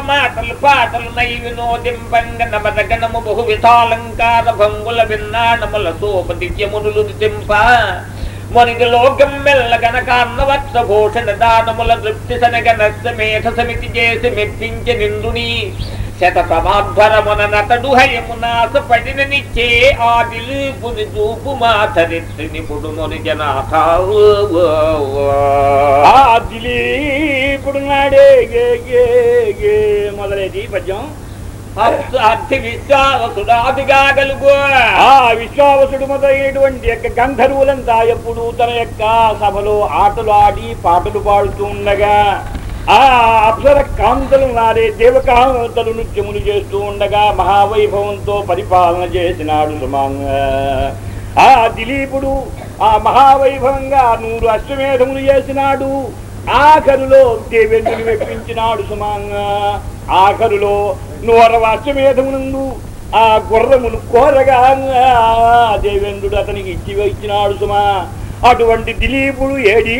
మాటలు పాటలు నై వినోదింపంగ బహు విశాలంకార భంగుల విన్నాణముల సోపదిత్యమునులు తింప మొనిగి లోకం మెల్లగన కాన్నవత్స భూషణ దానముల తృప్తి సనగ నస్త సమితి చేసి మెప్పించి నిందుని శత సమాధ్వరమున నతడు హయమునాస పడిన నిచ్చే ఆ దిలీపుని చూపు నిపుడు ముని జనాథ ఆ దిలీపుడు నాడే గే గే గే మొదలైంది పద్యం అర్థి విశ్వాసుడాదిగా కలుగు ఆ విశ్వావసుడు మొదలైనటువంటి యొక్క గంధర్వులంతా ఎప్పుడు తన యొక్క సభలో ఆటలు ఆడి పాటలు పాడుతూ ఉండగా ఆ అప్సర కాంతలు నారే దేవకాంతలు నృత్యములు చేస్తూ ఉండగా మహావైభవంతో పరిపాలన చేసినాడు సుమాంగ ఆ దిలీపుడు ఆ మహావైభవంగా నూరు అశ్వమేధములు చేసినాడు. ఆఖరులో దేవేంద్రుని మెప్పించినాడు సుమాంగ ఆఖరులో నూరవ అశ్వమేధమునందు ఆ గుర్రములు కోరగా దేవేంద్రుడు అతనికి ఇచ్చి ఇచ్చినాడు సుమా. అటువంటి దిలీపుడు ఏడి?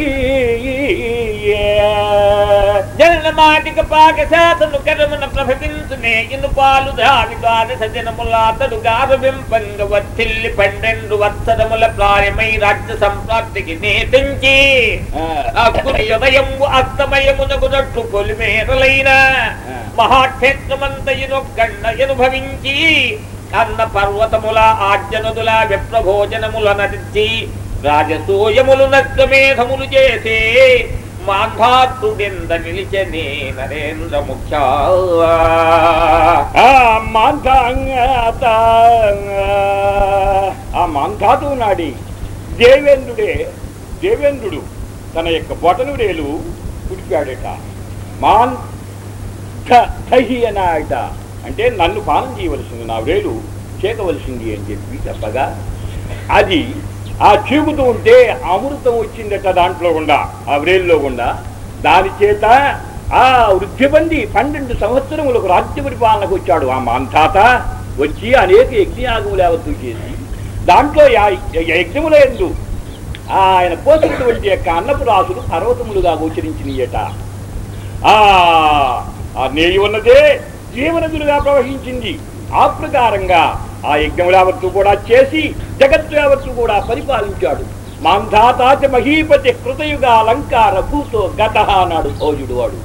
జన మాటిక పాక శాతను కరమున ప్రభవించునే ఇను పాలు దాని ద్వాదశ దినములాతడు గారవింపంగ వత్తిల్లి పన్నెండు వత్సరముల ప్రాయమై రాజ్య సంప్రాప్తికి నేతించి అక్కుని ఉదయము అస్తమయమునకునట్టు పొలిమేరలైన మహాక్షేత్రమంతయునొక్కన్న అనుభవించి అన్న పర్వతముల ఆజ్ఞనుదుల విప్రభోజనముల నటించి రాజసూయములు నష్టమేధములు చేసే మాఘాతుడెంద నిలిచనే నరేంద్ర ముఖ్య. ఆ మాంధాంగత ఆ మాంధాతు నాడి దేవేంద్రుడే దేవేంద్రుడు తన యొక్క బొటను రేలు మాన్ మాన్ థహి అనాయట అంటే నన్ను పానం చేయవలసింది నా వేలు చేకవలసింది అని చెప్పి చెప్పగా అది ఆ చీకుతూ ఉంటే అమృతం వచ్చిందట దాంట్లో గుండా ఆ వ్రేల్లో గుండా. దాని చేత ఆ వృద్ధిపంది పన్నెండు సంవత్సరములకు రాజ్య పరిపాలనకు వచ్చాడు ఆ మాంధాత వచ్చి అనేక యజ్ఞయాగములు యావత్తు చేసి దాంట్లో యా- యజ్ఞముల ఎందు ఆయన పోసినటువంటి యొక్క అన్నపు రాసులు పర్వతములుగా గోచరించినయట. ఆ ఆ నేయి ఉన్నదే జీవనదులుగా ప్రవహించింది. ఆ ప్రకారంగా ఆ యజ్ఞములు యావత్తు కూడా చేసి జగత్తు యావత్తు కూడా పరిపాలించాడు. మాంధాతాచ మహీపతి కృతయుగ అలంకార భూతో గత అన్నాడు భోజుడు వాడు.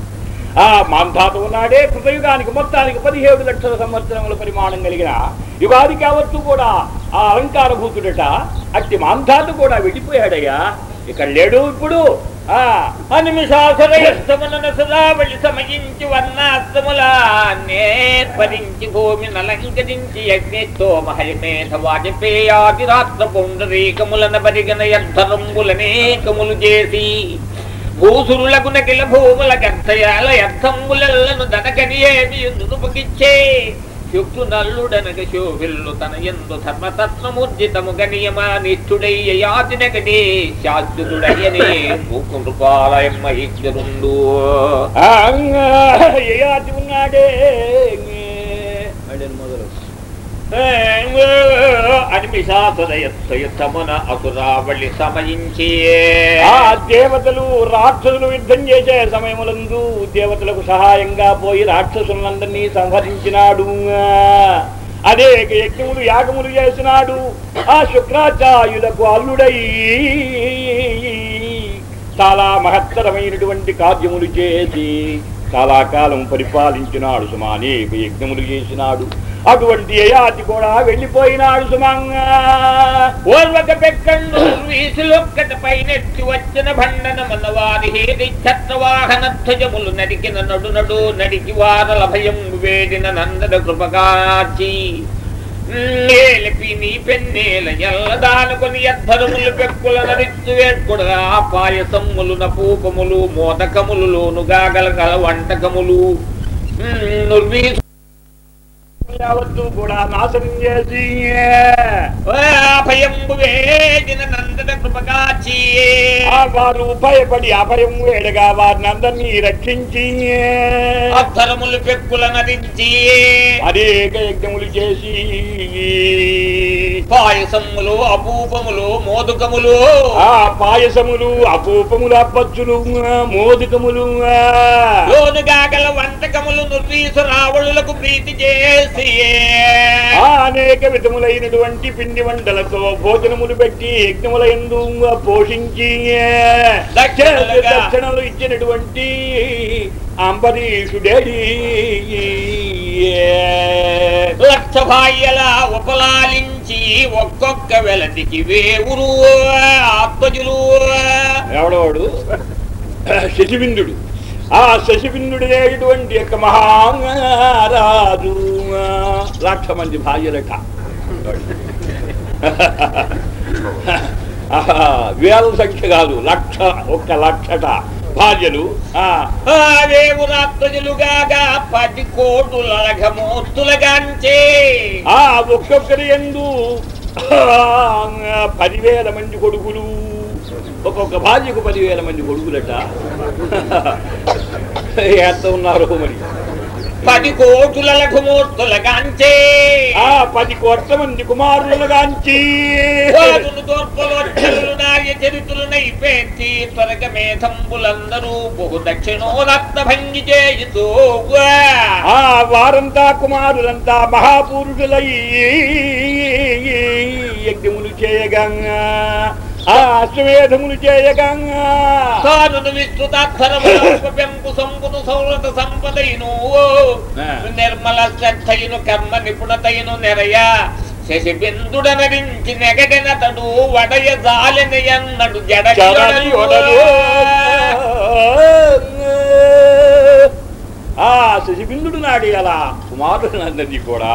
ఆ మాంధాత ఉన్నాడే కృతయుగానికి మొత్తానికి పదిహేడు లక్షల సంవత్సరముల పరిమాణం కలిగిన యుగాదికి యావత్తు కూడా ఆ అలంకార భూతుడట. అట్టి మాంధాత కూడా వెళ్ళిపోయాడయ్యా. ఇక్కడ లేడు ఇప్పుడు. ఆ అనిమిషాసురయస్తమున సమయించి వర్ణాస్తముల నేర్పరించి భూమిని యజ్ఞతో మహయమేధ వాజపేయాది పుండరీకములన పరిగణ యద్ధరంబులనేకములు చేసి భూసురులకు నకిల భూముల గర్థయాల యర్థంబులను దనకని ఏమి నునుపకిచ్చే యుక్తు నల్లుడనగ శోభిల్లు తన ఎందు ధర్మతత్వముర్జితము గణియమానిష్ఠుడయ్య యాతినగడే శాశ్వతుడయ్యనే భూకృపాలయం మహిష్యరుండు ఉన్నాడే మొదలు అనిమిషాసురయత్తమున అసురావళి సమయించి. ఆ దేవతలు రాక్షసులు యుద్ధం చేసే సమయములందు దేవతలకు సహాయంగా పోయి రాక్షసులందరినీ సంహరించినాడు. అనేక యజ్ఞములు యాగములు చేసినాడు. ఆ శుక్రాచార్యులకు అల్లుడై చాలా మహత్తరమైనటువంటి కార్యములు చేసి కాలాకాలం పరిపాలించినాడు సుమా అనేక యజ్ఞములు చేసినాడు. అటువంటి యయాతి కూడా వెళ్ళిపోయినాడు సుమంగా. ఓర్వక పెక్కండు వీసులొక్కట పైనెత్తి వచ్చిన భండనమన్న వారి హేది ఛత్రవాహన ధ్వజములు నడికిన నడు నడు నడికి వారల భయం వేడిన నందన కృపకాచి నేలపి నీ పెన్నేల ఎల్లదానుకొని యద్ధరములు పెక్కుల నరిత్తు వేట్కుడగా పాయసమ్ములు నపూపములు మోదకములు లోనుగా గలగల వంటకములు. నుర్వీసు యావత్తు కూడా నాశనం చేసి అభయంబు వేడిన కృపకాచి. వారు భయపడి అభయం వేడగా వారిని అందరినీ రక్షించి. అధరములు పెక్కుల నరించి అనేక యజ్ఞములు చేసి. పాయసములు అపూపములు మోదుకములు. ఆ పాయసములు అపూపములు అప్పచ్చులు మోదుకములు. లోనుగా గల వంటకములు నుర్వీసు రావణులకు ప్రీతి చేసి. అనేక విధములైనటువంటి పిండి వంటలతో భోజనములు పెట్టి యజ్ఞముల ఎందు పోషించి. దక్షిణలు ఇచ్చినటువంటి అంబరీషుడేడి లక్ష భాయ్యల ఉపలాలించి ఒక్కొక్క వెలటికి వేవురు ఆత్మజులు ఎవడవాడు శశిబిందుడు. ఆ శశిబిందుడనేటువంటి యొక్క మహారాజు. లక్ష మంది భార్యలట వేల సంఖ్య కాదు లక్ష ఒక్క లక్షట. భార్యలు పది కోటుల లఘమూర్తులగాంచే ఆ ఒక్కొక్కరి ఎందు పదివేల మంది కొడుకులు. ఒక్కొక్క భార్యకు పదివేల మంది కొడుకులట. ఎంత ఉన్నారు మరి? పది కోటుల లఘుమూర్తులగాంచే ఆ పది కోట్ల మంది కుమారులను గాంచి చరితులు నైపేంచి త్వరగ మేధంబులందరూ బహు దక్షిణోరత్న భంగి చేయుతూ. ఆ వారంతా కుమారులంతా మహాపురుషులై యజ్ఞములు చేయగా ఆ అశ్వమేధములు విస్తృతాక్షరము పెంపు సంపును ఆ. నిర్మల శ్రద్ధయును కర్మ నిపుణతయును నెరయ శశిబిందుడ నరించి నెగడెనతడు వడయ జాలెనయన్నడు చరణి జడని ఒడలు. ఆ శశిబిందుడు నాడి అలా కుమారులందరినీ కూడా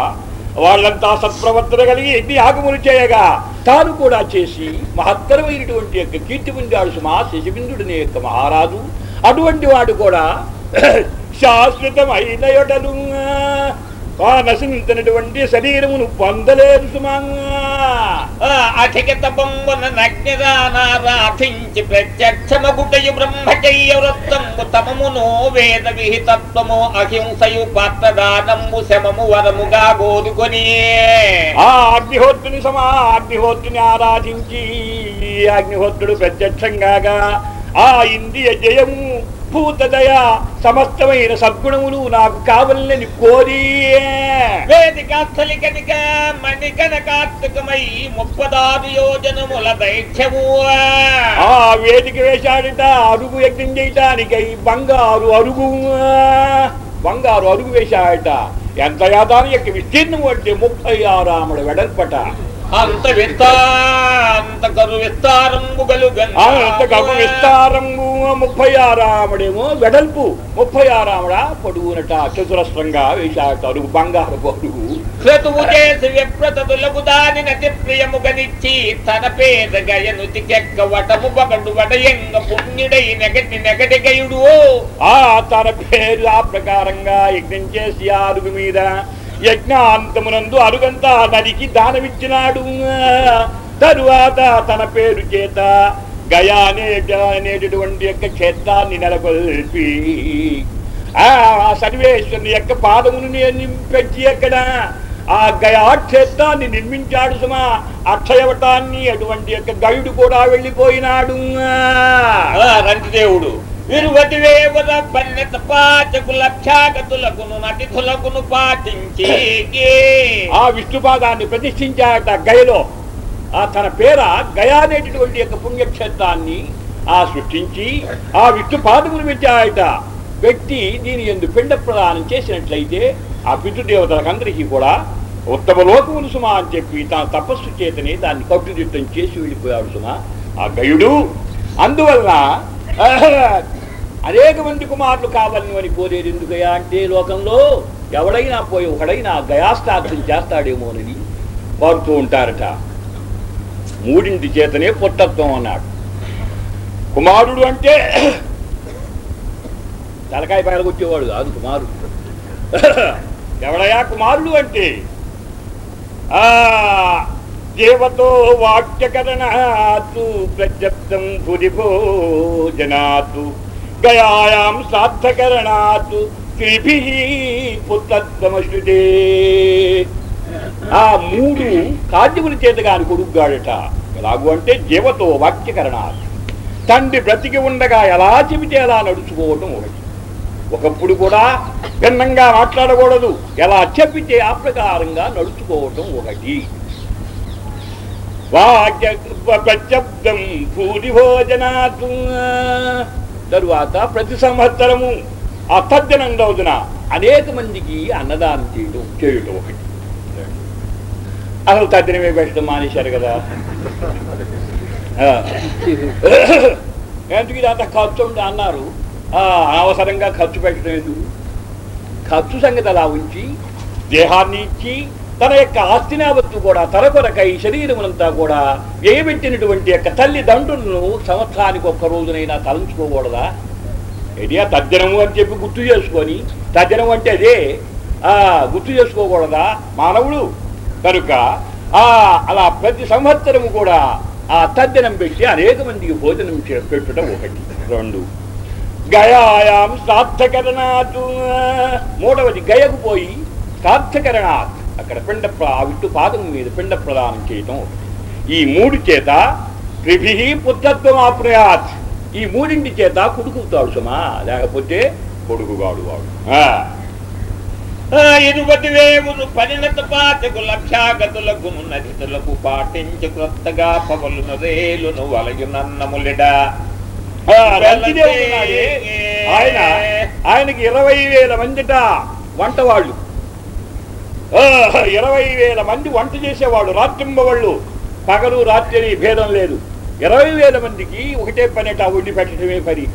వాళ్ళంతా సత్ప్రవర్తన కలిగి ఎన్ని యాగములు చేయగా తాను కూడా చేసి మహత్తరమైనటువంటి యొక్క కీర్తి పొందాడు సుమా శశిబిందుడిని యొక్క మహారాజు అటువంటి వాడు కూడా శాశ్వతమైన యొడలు ఆ నశించినటువంటి శరీరమును పొందలేదు సుమంగా అధిక తపంబున నగ్నిరానారాధించి ప్రత్యక్షమగుటయు బ్రహ్మచ రాజయ్య వృత్తంబు తమమును వేద విహితత్వము అహింసయు పాత్రదానంబు శమము వరముగా కోరుకొని ఆ అగ్నిహోత్రుని సమా అగ్నిహోత్రుని ఆరాధించి అగ్నిహోత్రుడు ప్రత్యక్షంగా ఆ ఇంద్రియ జయము భూతదయ సమస్తమైన సద్గుణములు నాకు కావాలని కోరి. వేదికాస్థలికనిక మణికన కార్తకమై ముప్పదారు యోజనముల దైత్యము. ఆ వేదిక వేశాడట అరుగు యజ్ఞం చేయటానికై బంగారు అరుగు. బంగారు అరుగు వేశాడట. ఎంత యాదాని యొక్క విస్తీర్ణం అంటే ముప్పై ఆరు ఆమెడ వెడల్పట. అంత విస్తా అంత కరు విస్తారము ముప్పై ఆరాముడేమో వెడల్పు ముప్పై ఆరాముడ పొడుగునట చతురస్రంగా వేశాడట అరుగు బంగారు అరుగు క్రతువు చేసి విప్రతదులకు దాని నటి ప్రియముగనిచ్చి తన పేద గయను తికెక్క వటము పగడు వడయంగ పుణ్యుడై నెగటి నెగటి గయుడు. ఆ తన పేరు ఆ ప్రకారంగా యజ్ఞం చేసి ఆ అరుగు మీద యజ్ఞాంతమునందు అరుగంతా నరికి దానమిచ్చినాడు. తరువాత తన పేరు చేత గయా అనే అనేటటువంటి యొక్క క్షేత్రాన్ని నెలకొల్పి ఆ సర్వేశ్వరుని యొక్క పాదమును నేను ఎక్కడ? ఆ గయా క్షేత్రాన్ని నిర్మించాడు సుమా. అక్షయవటాన్ని అటువంటి యొక్క గయుడు కూడా వెళ్ళిపోయినాడు. రంతిదేవుడు ఇరువటి వేవర పన్నెత పాచకు లక్షాగతులకును నటిధులకును పాటించి ఆ విష్ణుపాదాన్ని ప్రతిష్ఠించాట గయలో. ఆ తన పేర గయా అనేటటువంటి యొక్క పుణ్యక్షేత్రాన్ని ఆ సృష్టించి ఆ విష్ణుపాదములు పెట్టాయట పెట్టి దీని ఎందు పిండ ప్రదానం చేసినట్లయితే ఆ పితృదేవతలకందరికీ కూడా ఉత్తమ లోకములు సుమా అని చెప్పి తన తపస్సు చేతనే దాన్ని కట్టుదిట్టం చేసి వెళ్ళిపోయాడు సుమా. ఆ గయుడు. అందువలన అనేక మంది కుమారులు కావాలని అని కోరేది ఎందుకయా అంటే లోకంలో ఎవడైనా పోయి ఒకడైనా గయాస్తార్థం చేస్తాడేమోనని కోరుతూ ఉంటారట. మూడింటి చేతనే పుట్టత్వం అన్నాడు. కుమారుడు అంటే తలకాయ పగలగొచ్చేవాడు కాదు కుమారుడు. ఎవడయా కుమారుడు అంటే? ఆ దేవతో వాక్యకరణాతు ప్రజప్తం భురిభోజనాతు గయాయాం సార్థకరణాత్ శ్రీభి పుత్రత్వమశ్రుతే ఆ మూడు కార్యముల చేతగా అని కొడుకుగాడట ఎలాగూ అంటే జీవతో వాక్యకరణాలు తండ్రి బ్రతికి ఉండగా ఎలా చెబితే ఎలా నడుచుకోవటం ఒకటి. ఒకప్పుడు కూడా భిన్నంగా మాట్లాడకూడదు. ఎలా చెప్పితే ఆ ప్రకారంగా నడుచుకోవటం ఒకటి. వాక్య ప్రత్యబ్దం భూరి భోజనాతు తరువాత ప్రతి సంవత్సరము ఆ తద్దినం రోజున అనేక మందికి అన్నదానం చేయడం చేయటం ఒకటి. అసలు తద్దినమే పెట్టడం మానేశారు కదా. ఎందుకు ఇది అంత ఖర్చు అన్నారు? ఆ, అనవసరంగా ఖర్చు పెట్టడం ఎందుకు ఖర్చు సంగతి అలా ఉంచి దేహాన్ని ఇచ్చి తన యొక్క ఆస్తినావత్తు కూడా తన కొరకై శరీరమునంతా కూడా వేయబెట్టినటువంటి యొక్క తల్లిదండ్రులను సంవత్సరానికి ఒక్క రోజునైనా తలంచుకోకూడదా? ఇది ఆ తద్దినము అని చెప్పి గుర్తు చేసుకొని తద్దినం అంటే అదే. ఆ గుర్తు చేసుకోకూడదా? మానవుడు. కనుక ఆ అలా ప్రతి సంవత్సరము కూడా ఆ తద్దినం పెట్టి అనేక మందికి భోజనం పెట్టడం ఒకటి. రెండు. గయాయాం సార్థకరణాత్. మూడవది గయకు పోయి సార్థకరణాత్. అక్కడ పిండ ఆ విట్టు పాదం మీద పిండ ప్రదానం చేయటం ఒకటి. ఈ మూడు చేత త్రిభి పుత్రత్వం ఆప్రయాత్ ఈ మూడింటి చేత కొడుకుతాడు సుమా. లేకపోతే కొడుకుగాడు వాడు. ఆ. ఇరువటి వేవులు పరిణత పాచకు లక్షాగతులకు నదితులకు పాటించి క్రొత్తగా పవలును రేలును వలయునన్నములిడ ఆ, రంతిదేవుడు ఉన్నాడే, ఆయన ఆయనకి ఇరవై వేల మందిట వంటవాళ్ళు. ఇరవై వేల మంది వంట చేసేవాడు రాత్రింబవాళ్ళు. పగలు రాత్రి అని భేదం లేదు. ఇరవై వేల మందికి ఒకటే పనిట వండి పెట్టడమే పని.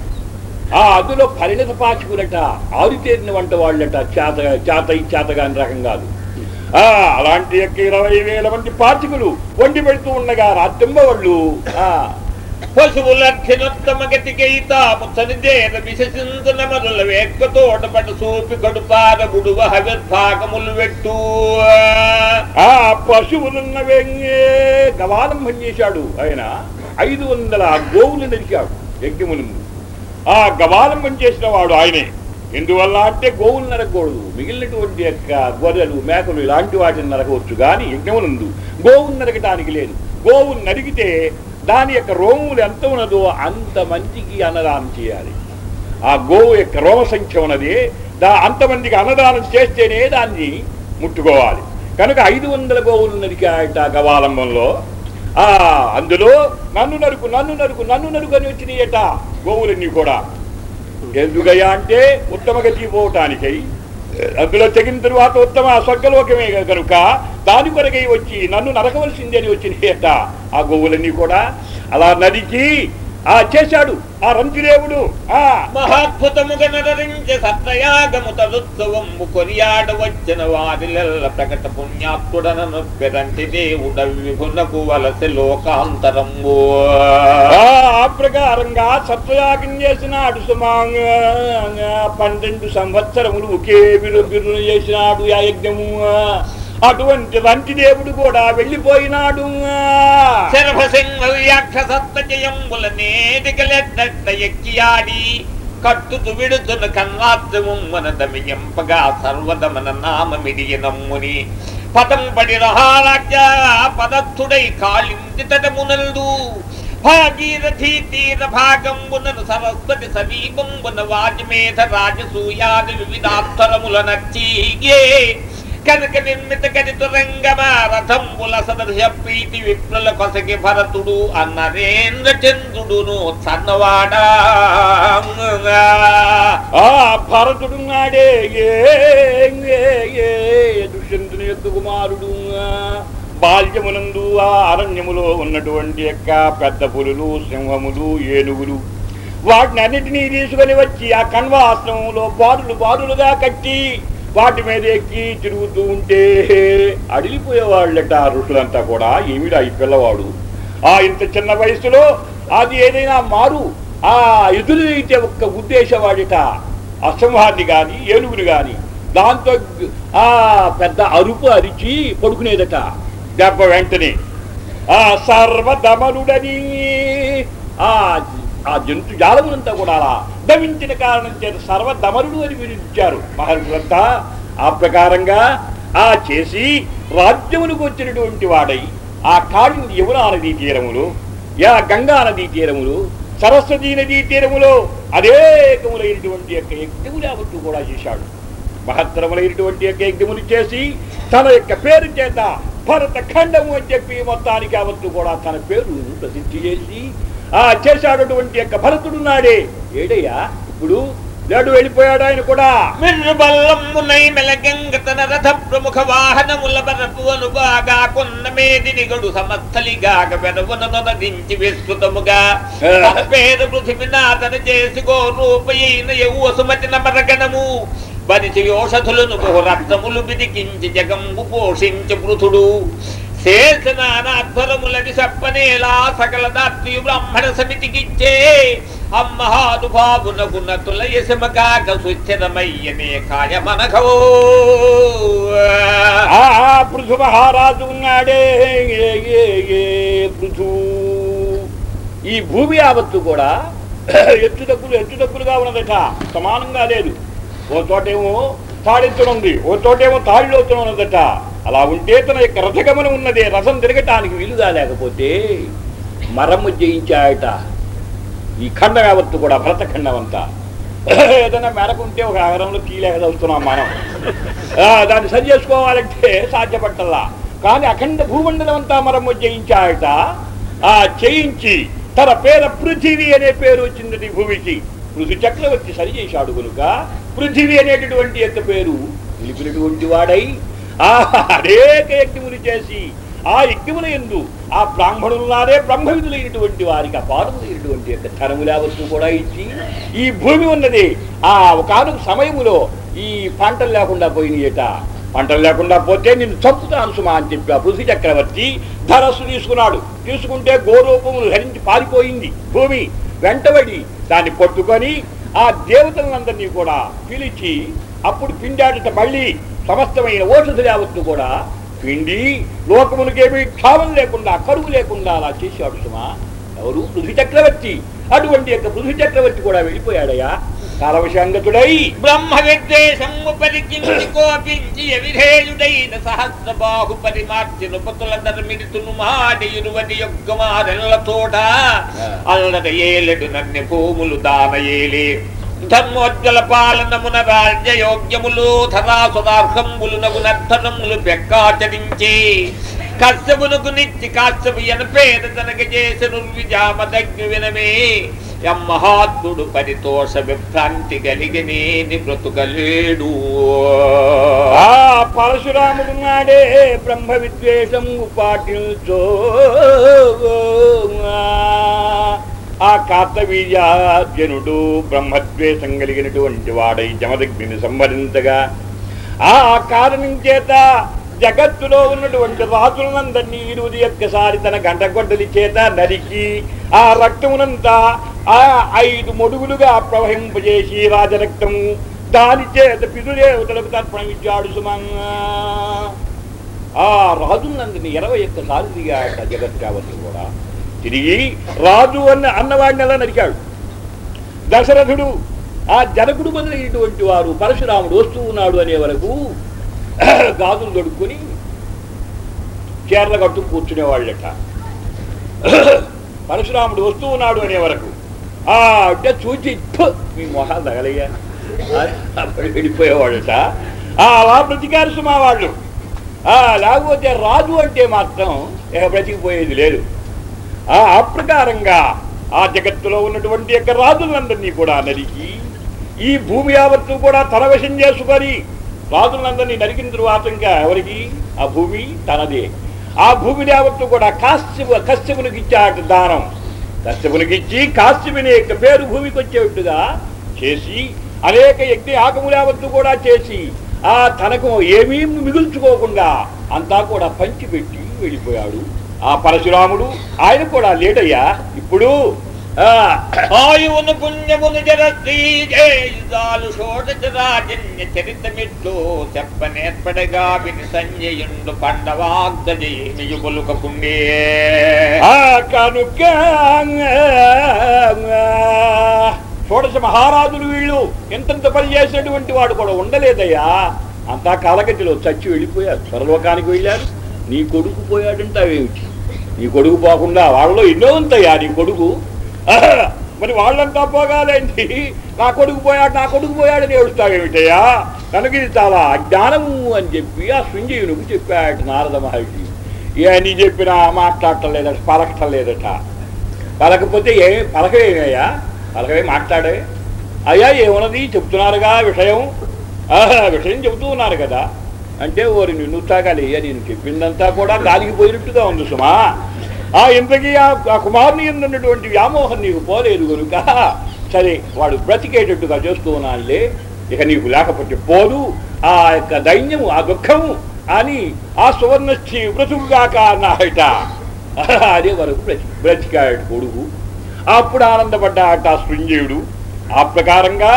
ఆ అందులో పరిణత పాచకులట ఆరుతేరిన వంట వాళ్ళట చేత చేత చేతగాని రకం కాదు. ఆ అలాంటి యొక్క ఇరవై వేల మంది పాచకులు వండి పెడుతూ ఉండగా రాత్రింబవాళ్ళు ఆ పశువులక్షణోత్తమ గతికైత ముచ్చని దేవ విశసించున మరుల వేక్క సూపి కడుపార గుడువ హవిర్భాగములు పెట్టు. ఆ పశువులున్న వెంగే గవాలంబం చేశాడు ఆయన ఐదు వందల గోవులు నరికాడు యజ్ఞములు. ఆ గవాలంబం చేసిన వాడు ఆయనే. ఎందువల్ల అంటే గోవులు నరకూడదు. మిగిలినటువంటి యొక్క గొర్రెలు మేకలు ఇలాంటి వాటిని నరకవచ్చు. కానీ యజ్ఞమునందు గోవులు నరకటానికి లేదు. గోవులు నరికితే దాని యొక్క రోములు ఎంత ఉన్నదో అంత మంచికి అన్నదానం చేయాలి. ఆ గోవు యొక్క రోమ సంఖ్య ఉన్నది. దా అంతమందికి అన్నదానం చేస్తేనే దాన్ని ముట్టుకోవాలి. కనుక ఐదు వందల గోవులు నరికాయట గవాలంబంలో. ఆ అందులో నన్ను నరుకు నన్ను నరుకు నన్ను నరుకు అని వచ్చినాయట గోవులన్నీ కూడా. ఎందుకయ్యా అంటే ఉత్తమగతి పోవటానికై అందులో తెగిన తరువాత ఉత్తమ స్వర్గలోకమే కనుక దాని కొరకై వచ్చి నన్ను నరకవలసింది అని వచ్చినాయట ఆ గోవులన్నీ కూడా అలా నరికి ఆ చేశాడు ఆ రంజుదేవుడు ఆ. మహాద్భుతముగా నరించి సత్రయాగము తదుత్సవము కొనియాడ వచ్చిన వారిలెల్ల ప్రకట పుణ్యాత్ముడనను పెరంటి దేవుడ విభునకు వలస లోకాంతరంబు ఆ ఆ ప్రకారంగా సత్వయాగం చేసినాడు సుమాంగ. పన్నెండు సంవత్సరములు ఒకే బిరు బిరును చేసినాడు ఆ యజ్ఞము. అటువంటి రంటి దేవుడు కూడా వెళ్ళిపోయినాడు. శరభసింహ యాక్షసత్త జయంబుల నేటికలెడ్డట్ట ఎక్కియాడి దమియంపగా సర్వదమన నామమిడియనమ్ముని పదం పడి రహారాజ్య పదత్తుడై కాళింది తటమునందు భాగీరథీ తీర భాగంబునను సరస్వతి సమీపంబున వాజమేధ రాజసూయాది వివిధాత్తరముల నచ్చిగే కనుక నిర్మిత గదితు రంగమ రథంబుల సదృశ ప్రీతి విప్రుల కొసకి భరతుడు అన్న నరేంద్ర చంద్రుడును సన్నవాడా. ఆ భరతుడు నాడే దుష్యంతుని యొక్క కుమారుడు. బాల్యమునందు ఆ అరణ్యములో ఉన్నటువంటి యొక్క పెద్ద పులులు సింహములు ఏనుగులు వాటిని అన్నిటినీ తీసుకొని వచ్చి ఆ కన్వాశ్రమంలో బారులు బారులుగా కట్టి వాటి మీద ఎక్కి తిరుగుతూ ఉంటే అడిగిపోయేవాళ్ళట ఆ ఋషులంతా కూడా. ఏమిడా ఈ పిల్లవాడు? ఆ ఇంత చిన్న వయసులో అది ఏదైనా మారు? ఆ ఎదురు అయితే ఒక్క ఉద్దేశవాడిట అసింహాన్ని కానీ ఏనుగుని కానీ దాంతో ఆ పెద్ద అరుపు అరిచి పడుకునేదట. దెబ్బ వెంటనే ఆ సర్వధమనుడని ఆ ఆ జంతు జాలమునంతా కూడా అలా దమించిన కారణం చేత సర్వధమరుడు అని వినిపించారు మహర్షులంతా ఆ ప్రకారంగా ఆ చేసి రాజ్యములకు వచ్చినటువంటి వాడై ఆ కాళింది యమునా నదీ తీరములు యా గంగా నదీ తీరములు సరస్వతీ నదీ తీరములో అనేకములైనటువంటి యొక్క యజ్ఞములు యావత్తు కూడా చేశాడు. మహత్తరములైనటువంటి యొక్క యజ్ఞములు చేసి తన యొక్క పేరు చేత భరత ఖండము అని చెప్పి మొత్తానికి యావత్తు కూడా తన పేరు ప్రసిద్ధి చేసి ఆ చేశాడటువంటి యొక్క భరతుడు నాడే ఏడయ్యా? ఇప్పుడు లేడు వెళ్ళిపోయాడు ఆయన కూడా. మిర్రు బల్లమ్మునై మెలగంగ తన రథ ప్రముఖ వాహనముల బరపు అనుబాగా కొన్న మేది నిగడు సమస్థలిగాక వెనవున నొనదించి విస్తృతముగా తన పేరు పృథివినాథన చేసుకో రూపయైన యౌవ సుమతి నమరగణము. బరిచి ఔషధులను బహురత్నములు బిదికించి జగంబు పోషించి పృథుడు శేషనానాధ్వరములని చెప్పనేలా సకల దాత్రి బ్రాహ్మణ సమితికిచ్చే అమ్మహానుభావున గుణతుల యశమకాక సుస్థిరమయ్యనే కాయమనఘో ఆ పృథు మహారాజు ఉన్నాడే. ఏ, పృథు. ఈ భూమి యావత్తు కూడా ఎత్తు తక్కులు ఎత్తు తక్కులుగా ఉన్నదట. సమానంగా లేదు. ఓ చోటేమో తాడెత్తునుంది. ఓ చోటేమో తాడిలోతున్నదట అలా ఉంటే తన యొక్క రథగమనం ఉన్నదే. రథం తిరగటానికి వీలుగా లేకపోతే మరము జయించాయట. ఈ ఖండ యావత్తు కూడా భరతఖండం అంతా ఏదైనా మెరకుంటే ఒక ఆగరంలో కీలేకదలుతున్నాం మనం. దాన్ని సరి చేసుకోవాలంటే సాధ్యపట్టల్లా. కానీ అఖండ భూమండలం అంతా మరమ్ము జయించాయట. ఆ చేయించి తన పేర పృథివీ అనే పేరు వచ్చింది భూమికి. పృథు చక్రవర్తి సరి చేశాడు కనుక పృథివీ అనేటటువంటి యొక్క పేరు? నిలిపినటువంటి వాడై ఆ అనేక యజ్ఞములు చేసి ఆ యజ్ఞముల ఎందు ఆ బ్రాహ్మణులారే బ్రహ్మవిధులైనటువంటి వారికి అపారములైనటువంటి యొక్క ధనములేవత్తు కూడా ఇచ్చి ఈ భూమి ఉన్నది ఆ ఒకనొక సమయములో ఈ పంటలు లేకుండా పోయినాయట. పంటలు లేకుండా పోతే నేను చంపుతాను సుమా అని చెప్పి ఆ పృథ్వీ చక్రవర్తి ధరస్సు తీసుకున్నాడు. తీసుకుంటే గోరూపములు ధరించి పారిపోయింది భూమి. వెంటబడి దాన్ని పట్టుకొని ఆ దేవతలందరినీ కూడా పిలిచి అప్పుడు పిండాడట మళ్ళీ సమస్తమైన ఓషధులు యావత్తు కూడా పిండి లోకములకేమీ క్షామం లేకుండా కరువు లేకుండా అలా చేశాడు సుమా. ఎవరు? పృథ్వీ చక్రవర్తి. అటువంటి యొక్క పృథ్వీ చక్రవర్తి కూడా వెళ్ళిపోయాడయ్యా. కాలవశాంగతుడై బ్రహ్మ విద్వేషము పరికించి కోపించి ఎవిధేయుడైన సహస్ర బాహు పరిమార్చి నృపతుల ధర్మిడుతును మాడి ఇరువది యొగ్గమారెల్ల తోట అల్లట ఏలెడు నన్ని భూములు దాన ఏలి ధర్మోజ్వల పాలనమున రాజ్యయోగ్యములు ధరాసుదార్హములు నగు నర్ధనములు పెక్కాచరించి కశ్యపునకు నిత్య కాశ్యపు ఎనపేద తనక చేసిన విజామదగ్ని వినమే మహాత్ముడు పరితోష విభ్రాంతి కలిగినేని బ్రతుకలేడు ఆ పరశురాముడు నాడే బ్రహ్మ విద్వేషము పాటించో. ఆ కార్తవీర్యార్జునుడు బ్రహ్మద్వేషం కలిగినటువంటి వాడై జమదగ్ని సంవరించగా ఆ కారణం చేత జగత్తులో ఉన్నటువంటి రాజులనందరినీ ఇరువుది ఒక్కసారి తన గంటగొడ్డలి చేత నరికి ఆ రక్తమునంతా ఆ ఐదు మొడుగులుగా ప్రవహింపజేసి రాజరక్తము దాని చేత పితృదేవతలకు తర్పణం ఇచ్చాడు సుమంగా ఆ రాజులందరినీ ఇరవై ఒక్కసారి దిగాట జగత్కావతి కూడా. తిరిగి రాజు అన్న అన్నవాడిని ఎలా నరికాడు? దశరథుడు ఆ జనకుడు మొదలైనటువంటి వారు పరశురాముడు వస్తూ ఉన్నాడు అనే వరకు గాజులు దొడుక్కుని చీరల కట్టు కూర్చునేవాళ్ళట. పరశురాముడు వస్తూ ఉన్నాడు అనే వరకు. ఆ అంటే చూచి మీ మొహాలు తగలయ్యా. వెళ్ళిపోయేవాళ్ళట ఆ అలా ప్రతికారు సుమా వాళ్ళు ఆ లేకపోతే రాజు అంటే మాత్రం ఇక బ్రతికిపోయేది లేదు. ఆ ఆ ప్రకారంగా ఆ జగత్తులో ఉన్నటువంటి యొక్క రాజులందరినీ కూడా నరికి ఈ భూమి యావత్తు కూడా తన వశం చేసుకొని రాజులందరినీ నరికిన తరువాత ఇంకా ఎవరికి? ఆ భూమి తనదే. ఆ భూమి యావత్తు కూడా కాశ్యపు కశ్యపునికి ఇచ్చాడు దానం. కశ్యపునికి ఇచ్చి కాశ్యపుని యొక్క పేరు భూమికి వచ్చేట్టుగా చేసి అనేక యజ్ఞ ఆకములు యావత్తు కూడా చేసి ఆ తనకు ఏమీ మిగుల్చుకోకుండా అంతా కూడా పంచిపెట్టి వెళ్ళిపోయాడు. ఆ పరశురాముడు ఆయన కూడా లేడయ్యా ఇప్పుడు ఆ, ఆయువును పుణ్యమును జరశ్రీజేయుదాలు షోడశ రాజన్య చరితమిట్లు చెప్పనేర్పడగా విని సంజయుండు పండవాగ్దజేమియు పలుకకుండే. కనుక షోడశ మహారాజులు వీళ్ళు ఎంతెంత పని చేసేటువంటి వాడు కూడా ఉండలేదయ్యా. అంతా కాలగతిలో చచ్చి వెళ్ళిపోయారు స్వరలోకానికి వెళ్ళారు. నీ కొడుకు పోయాడంటావేమిటి? నీ కొడుకు పోకుండా వాళ్ళలో ఎన్నో ఉంటాయా నీ కొడుకు? మరి వాళ్ళంతా పోగాలేంటి? నా కొడుకు పోయాడు నా కొడుకు పోయాడని ఏడుస్తావేమిటయ్యా? కనుక ఇది చాలా అజ్ఞానము అని చెప్పి ఆ శృంజయునికి చెప్పాడు నారద మహర్షి. ఇవన్నీ చెప్పినా మాట్లాడటం లేదట పలకటం లేదట పలకపోతే ఏ పలకవేమయ్యా? పలకవే మాట్లాడే. అయ్యా ఏమున్నది? చెప్తున్నారుగా విషయం? విషయం చెబుతూ ఉన్నారు కదా. అంటే ఓరి నిన్ను తాగాలి అయ్యా నేను చెప్పిందంతా కూడా గాలికి పోయినట్టుగా ఉంది సుమా. ఆ ఇంతకీ ఆ కుమారుని ఎందున్నటువంటి వ్యామోహం నీకు పోలేదు కనుక సరే వాడు బ్రతికేటట్టుగా చేస్తూ ఉన్నానులే. ఇక నీకు లేకపోతే పోదు. ఆ యొక్క దైన్యము ఆ దుఃఖము అని ఆ సువర్ణశ్రీ బ్రతుకుగాక అన్నాడట అదే వరకు బ్రతి బ్రతికాడు కొడుకు. అప్పుడు ఆనందపడ్డాట శృంజీవుడు ఆ ప్రకారంగా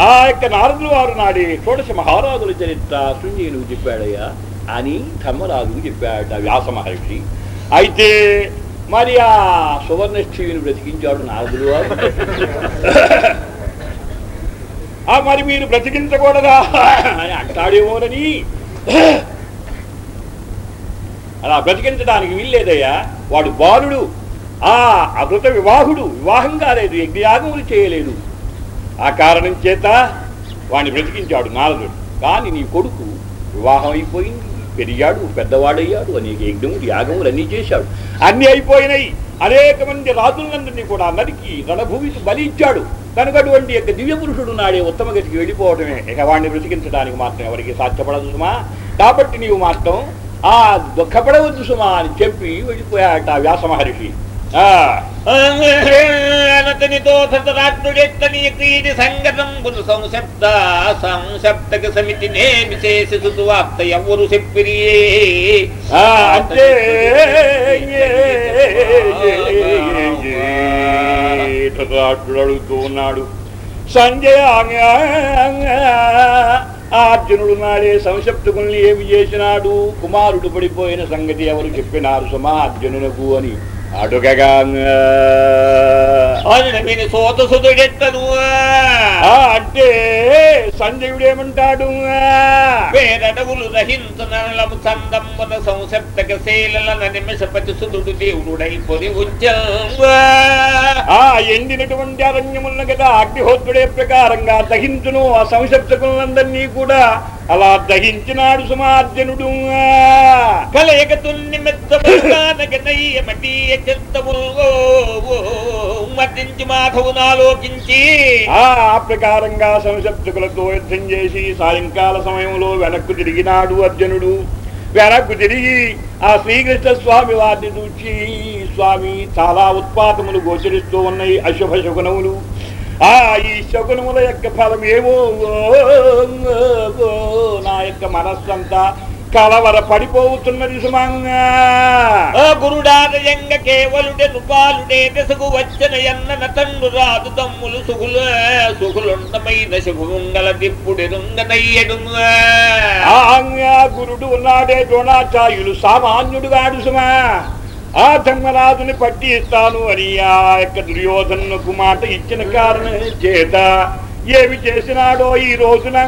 ఆ యొక్క నారదుల వారు నాడి షోడశ మహారాజుల చరిత్ర శృంజయునికి చెప్పాడయ్యా. అని ధర్మరాజుకు చెప్పాడట వ్యాస మహర్షి. అయితే మరి ఆ సువర్ణశ్రీని బ్రతికించాడు నారదులు వారు? ఆ మరి మీరు బ్రతికించకూడదా? అని అంటాడేమోనని. అలా బ్రతికించడానికి వీల్లేదయ్యా. వాడు బాలుడు. ఆ అమృత వివాహుడు. వివాహం కాలేదు యజ్ఞయాగములు చేయలేదు. ఆ కారణం చేత వాడిని బ్రతికించాడు నారదుడు. కానీ నీ కొడుకు వివాహం అయిపోయింది. పెరిగాడు పెద్దవాడయ్యాడు అనేక యజ్ఞములు యాగములు అన్నీ చేశాడు. అన్నీ అయిపోయినాయి. అనేక మంది రాజులందరినీ కూడా నరికి రణభూమికి బలి ఇచ్చాడు. కనుక అటువంటి యొక్క దివ్య పురుషుడు నాడే ఉత్తమ గతికి వెళ్ళిపోవడమే ఇక వాడిని బ్రతికించడానికి మాత్రం ఎవరికి సాధ్యపడదు సుమా. కాబట్టి నీవు మాత్రం ఆ దుఃఖపడవద్దు సుమా అని చెప్పి వెళ్ళిపోయాట వ్యాస మహర్షి. సంశబ్ద సంశబ్దక సమితి ఎవరు చెప్పిరి అంటే ధృతరాష్ట్రుడు అడుగుతూ ఉన్నాడు. సంజయ అర్జునుడు నాడే సంశప్తుకుల్ని ఏమి చేసినాడు? కుమారుడు పడిపోయిన సంగతి ఎవరు చెప్పినారు? సుమా అర్జునునకు అని. అడుగగా అని విని సోతసుదుడెత్తను ఆ అంటే సంజయుడు ఏమంటాడు వేరడవులు రహించునలము చందమ్మున సంసప్తక శీలల నిమిషపతి సుదుడు దేవుడై పొరి ఉజ్జల ఆ ఎండినటువంటి అరణ్యములను కదా అగ్నిహోత్రుడే ప్రకారంగా దహించును ఆ సంశప్తకులందరినీ కూడా అలా దహించినాడు సుమార్జనుడు. కలయక తున్ని మాధవునాలోకించి ఆ ప్రకారంగా సంశబ్దకులతో యుద్ధం చేసి సాయంకాల సమయంలో వెనక్కు తిరిగినాడు అర్జునుడు. వెనక్కు తిరిగి ఆ శ్రీకృష్ణ స్వామి వారిని చూచి స్వామి చాలా ఉత్పాతములు గోచరిస్తూ ఉన్నాయి అశుభ శుగుణములు ఆ ఈ శకునముల యొక్క ఫలం ఏమో నా యొక్క మనస్సంతా కలవర పడిపోతున్నది సుమంగా ఆ గురుడాదయంగ కేవలుడే నృపాలుడే దశకు వచ్చిన ఎన్న తండ్రు రాదు తమ్ములు సుగుల సుగులుండమైన శుభుంగల దిప్పుడెరుంగనయ్యడు ఆంగా గురుడు ఉన్నాడే ద్రోణాచార్యులు సామాన్యుడు కాడు సుమా ఆ ధర్మరాజుని పట్టి ఇస్తాను అని ఆ యొక్క దుర్యోధనుకు మాట ఇచ్చిన కారణం చేత ఏమి చేసినాడో ఈ రోజున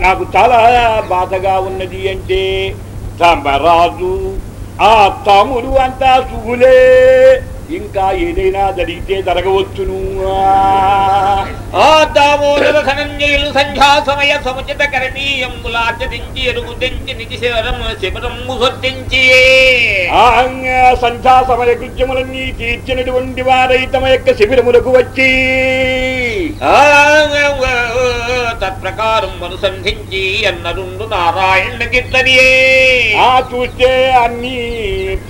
నాకు చాలా బాధగా ఉన్నది అంటే ధర్మరాజు ఆ తమ్ముడు అంతా శుభులే. ఇంకా ఏదైనా జరిగితే జరగవచ్చును. ఆ దామోదర ధనంజయులు ఎరుగు తెంచి నిజ సంధ్యా సమయ కృత్యములన్నీ తీర్చినటువంటి వారై తమ యొక్క శిబిరములకు వచ్చి. తత్ప్రకారం అనుసంధించి అన్నరుండు నారాయణ గిట్లనియే ఆ చూస్తే అన్ని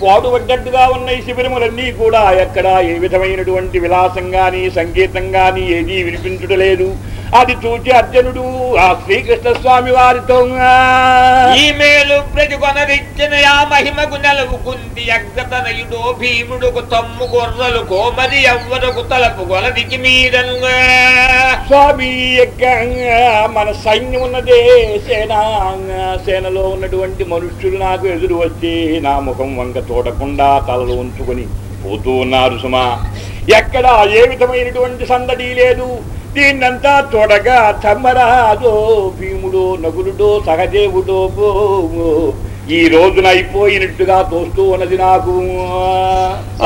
పాడుపడ్డట్టుగా ఉన్నాయి శిబిరములన్నీ కూడా. ఎక్కడ ఏ విధమైనటువంటి విలాసం గాని సంగీతం గాని ఏదీ వినిపించుటలేదు అది చూచి అర్జునుడు ఆ శ్రీకృష్ణ స్వామి వారితో ఈ మేలు ప్రతికొనరిచ్చిన ఆ మహిమకు నెలవు కుంది అగ్రతనయుడో భీముడుకు తమ్ము గొర్రెలు కోమరి ఎవ్వరకు తలపు గొలదికి మీదనుగా స్వామి మన సైన్యం ఉన్నదే సేన సేనలో ఉన్నటువంటి మనుష్యులు నాకు ఎదురు వచ్చి నా ముఖం వంక చూడకుండా తలలు ఉంచుకొని పోతూ ఉన్నారు సుమా! ఎక్కడ ఏ విధమైనటువంటి సందడి లేదు. దీన్నంతా తోడగా చమ్మరాజో భీముడో నగులుడో సహదేవుడో ఈ రోజున అయిపోయినట్టుగా తోస్తూ ఉన్నది నాకు.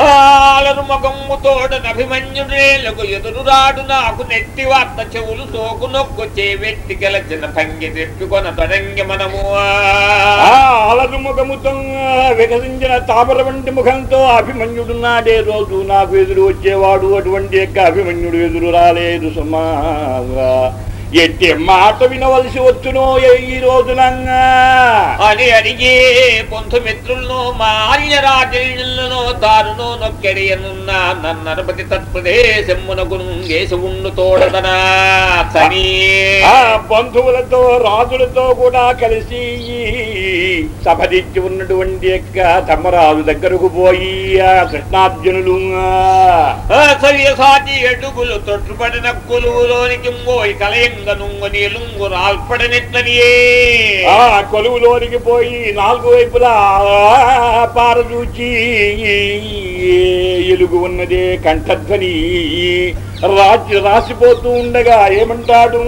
ఆలరు మగమ్ము తోడనభిమన్యుడేలకు ఎదురు రాడు నాకు నెట్టి వార్త చెవులు సోకు నొక్కు చేవెట్టి గెలచిన భంగి తెప్పుకొన తరంగి మనము. ఆ అలరు ముఖముతో వికసించిన తామర వంటి ముఖంతో అభిమన్యుడున్నాడే రోజు. నాకు ఎదురు వచ్చేవాడు అటువంటి యొక్క అభిమన్యుడు ఎదురు రాలేదు సుమా. ఎట్టి మాట వినవలసి వచ్చునో ఈ రోజునంగా అని అడిగి పొంతు మిత్రులను మాల్యరాజులను దారును నొక్కెడియనున్న నన్నరపతి తత్ప్రదేశమునకు నుంగేసి ఉండు తోడదనా? సనీ. బంధువులతో రాజులతో కూడా కలిసి సభదిచ్చి ఉన్నటువంటి యొక్క ధర్మరాజు దగ్గరకు పోయి ఆ కృష్ణార్జునులు సవ్యసాచి అడుగులు తొట్టుపడిన కొలువులోనికి నీలుంగు రాల్పడనిట్లనియే ఆ కొలువులోనికి పోయి నాలుగు వైపులా పారదూచి ఎలుగు ఉన్నదే కంఠధ్వని. రాజు రాసిపోతూ ఉండగా ఏమంటాడు?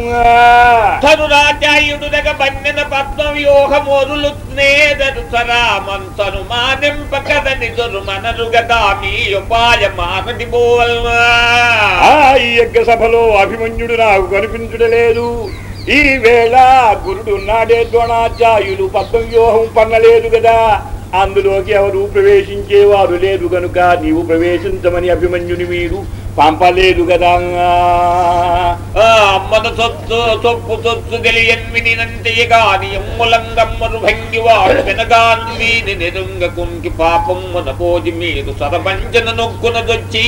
తరురాజాయుడు దగ బన్నెన పద్మ వ్యూహమోరులు స్నేదరు సరామంతను మానింపకదని దొరు మనరు గదా మీ ఉపాయ మానది బోల్వా. ఆ ఈ యజ్ఞ సభలో అభిమన్యుడు నాకు కనిపించడలేదు ఈ వేళ గురుడు ఉన్నాడే ద్రోణాచార్యులు పద్మవ్యూహం పన్నలేదు కదా అందులోకి ఎవరు ప్రవేశించేవారు లేదు గనుక నీవు ప్రవేశించమని అభిమన్యుని మీరు పంపలేదు కదా ఆ అమ్మను సొత్తు సొప్పు సొత్తు తెలియన్వినంతే కాని ఎమ్ములంగమ్మను భంగివాడు వినగాను వీని నెరుంగ కుంకి పాపమ్మున పోజి మీరు సరపంచన నొక్కునదొచ్చి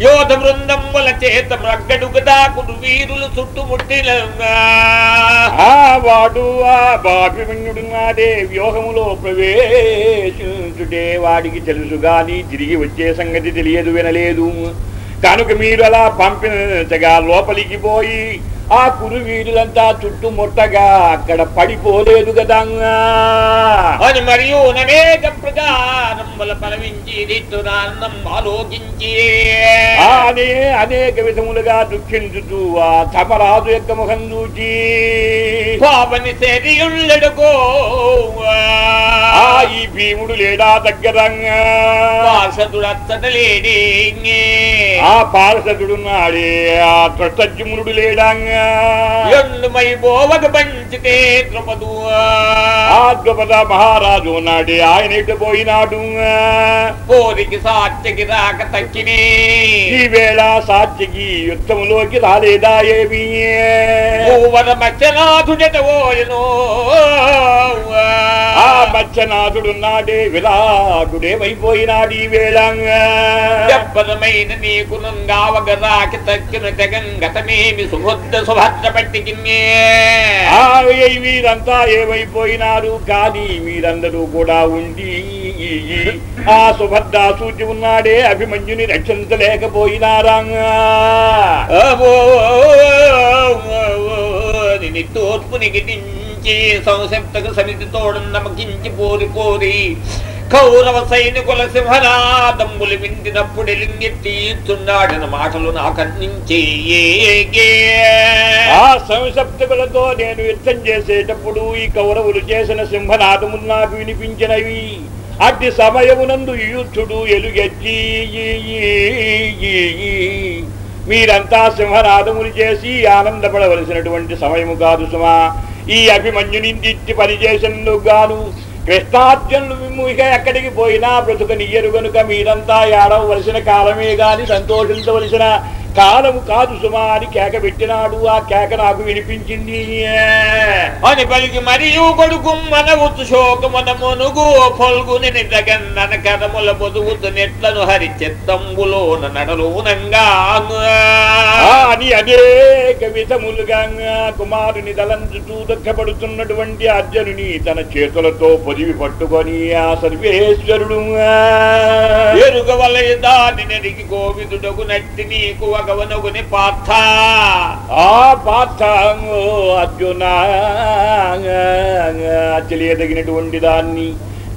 యోధ బృందమ్ముల చేత మగ్గడుగు వీరులు చుట్టుముట్టిన ఆ వాడు ఆ బాభిమన్యుడు నాడే వ్యూహములో ప్రవేశించుటే వాడికి తెలుసు గాని తిరిగి వచ్చే సంగతి తెలియదు వినలేదు. కనుక మీరు అలా పంపించగా లోపలికి పోయి ఆ కురువీరులంతా చుట్టుముట్టగా అక్కడ పడిపోలేదు కదా అని మరియు అనేక ప్రకారముల పలవించి దిట్టునాన్నం ఆలోచించి ఆ అనే అనేక విధములుగా దుఃఖించుతూ ఆ తమరాజు యొక్క ముఖం చూచి. పాపని శరీరుళ్ళడుకో. ఆ ఈ భీముడు లేడా దగ్గరంగా? పార్షదుడత్తట లేడే ఆ పార్షదుడున్నాడే ఆ కృతజ్ఞమునుడు లేడాంగా? ఎండుమై పోవక పంచితే ద్రుపదు ఆ ద్రుపద మహారాజు ఉన్నాడే ఆయన ఎటు పోయినాడు? పోరికి సాత్యకి రాక తక్కినే. ఈ వేళ సాత్యకి యుద్ధములోకి రాలేదా ఏమి? మూవర మత్స్యనాథుడట ఓయను ఆ మత్స్యనాథుడున్నాడే విరాటుడేమైపోయినాడు ఈ వేళ? దెబ్బరమైన నీకు నుంగావగ రాకి తక్కిన తెగంగతమేమి సుభద్ర వీరంతా ఏమైపోయినారు? కానీ మీరందరూ కూడా ఉండి ఆ సుభద్ర సూచి ఉన్నాడే అభిమన్యుని రక్షించలేకపోయినారా? నిన్ను తూర్పు నిగిటించి సంసప్తక సమితి తోడు నమకించి పోరి పోరి కౌరవ సైనికుల సింహనాదంబులు వింటినప్పుడు లింగెత్తి మాటలు నాకన్నించే ఆ నేను యుద్ధం చేసేటప్పుడు ఈ కౌరవులు చేసిన సింహనాదములు నాకు వినిపించినవి. అట్టి సమయమునందు యూచుడు ఎలుగెచ్చి మీరంతా సింహనాదములు చేసి ఆనందపడవలసినటువంటి సమయము కాదు సుమా. ఈ అభిమన్యునింటి పనిచేసినందుకు గాను కృష్ణార్జునులు విముఖ ఎక్కడికి పోయినా బ్రతుకనియ్యరు గనుక మీరంతా ఏడవలసిన కాలమే గాని సంతోషించవలసిన కాలము కాదు సుమా అని కేక పెట్టినాడు. ఆ కేక నాకు వినిపించింది. అని పలికి మరియు కొడుకు మనవుతు శోకమున మునుగు పొల్గుని నిజగన్నన పొదుగుతు నెట్లను హరి చిత్తంబులోన నడలోనంగా. అని అనేక విధములుగా కుమారుని తలంచుతూ దుఃఖపడుతున్నటువంటి అర్జునుని తన చేతులతో పొదివి పట్టుకొని ఆ సర్వేశ్వరుడు ఎరుగ వలయ దాని నెరిగి గోవిదుడగు నట్టి నీకు వగవనగుని పార్థ. ఆ పార్థ అర్జున తెలియదగినటువంటి దాన్ని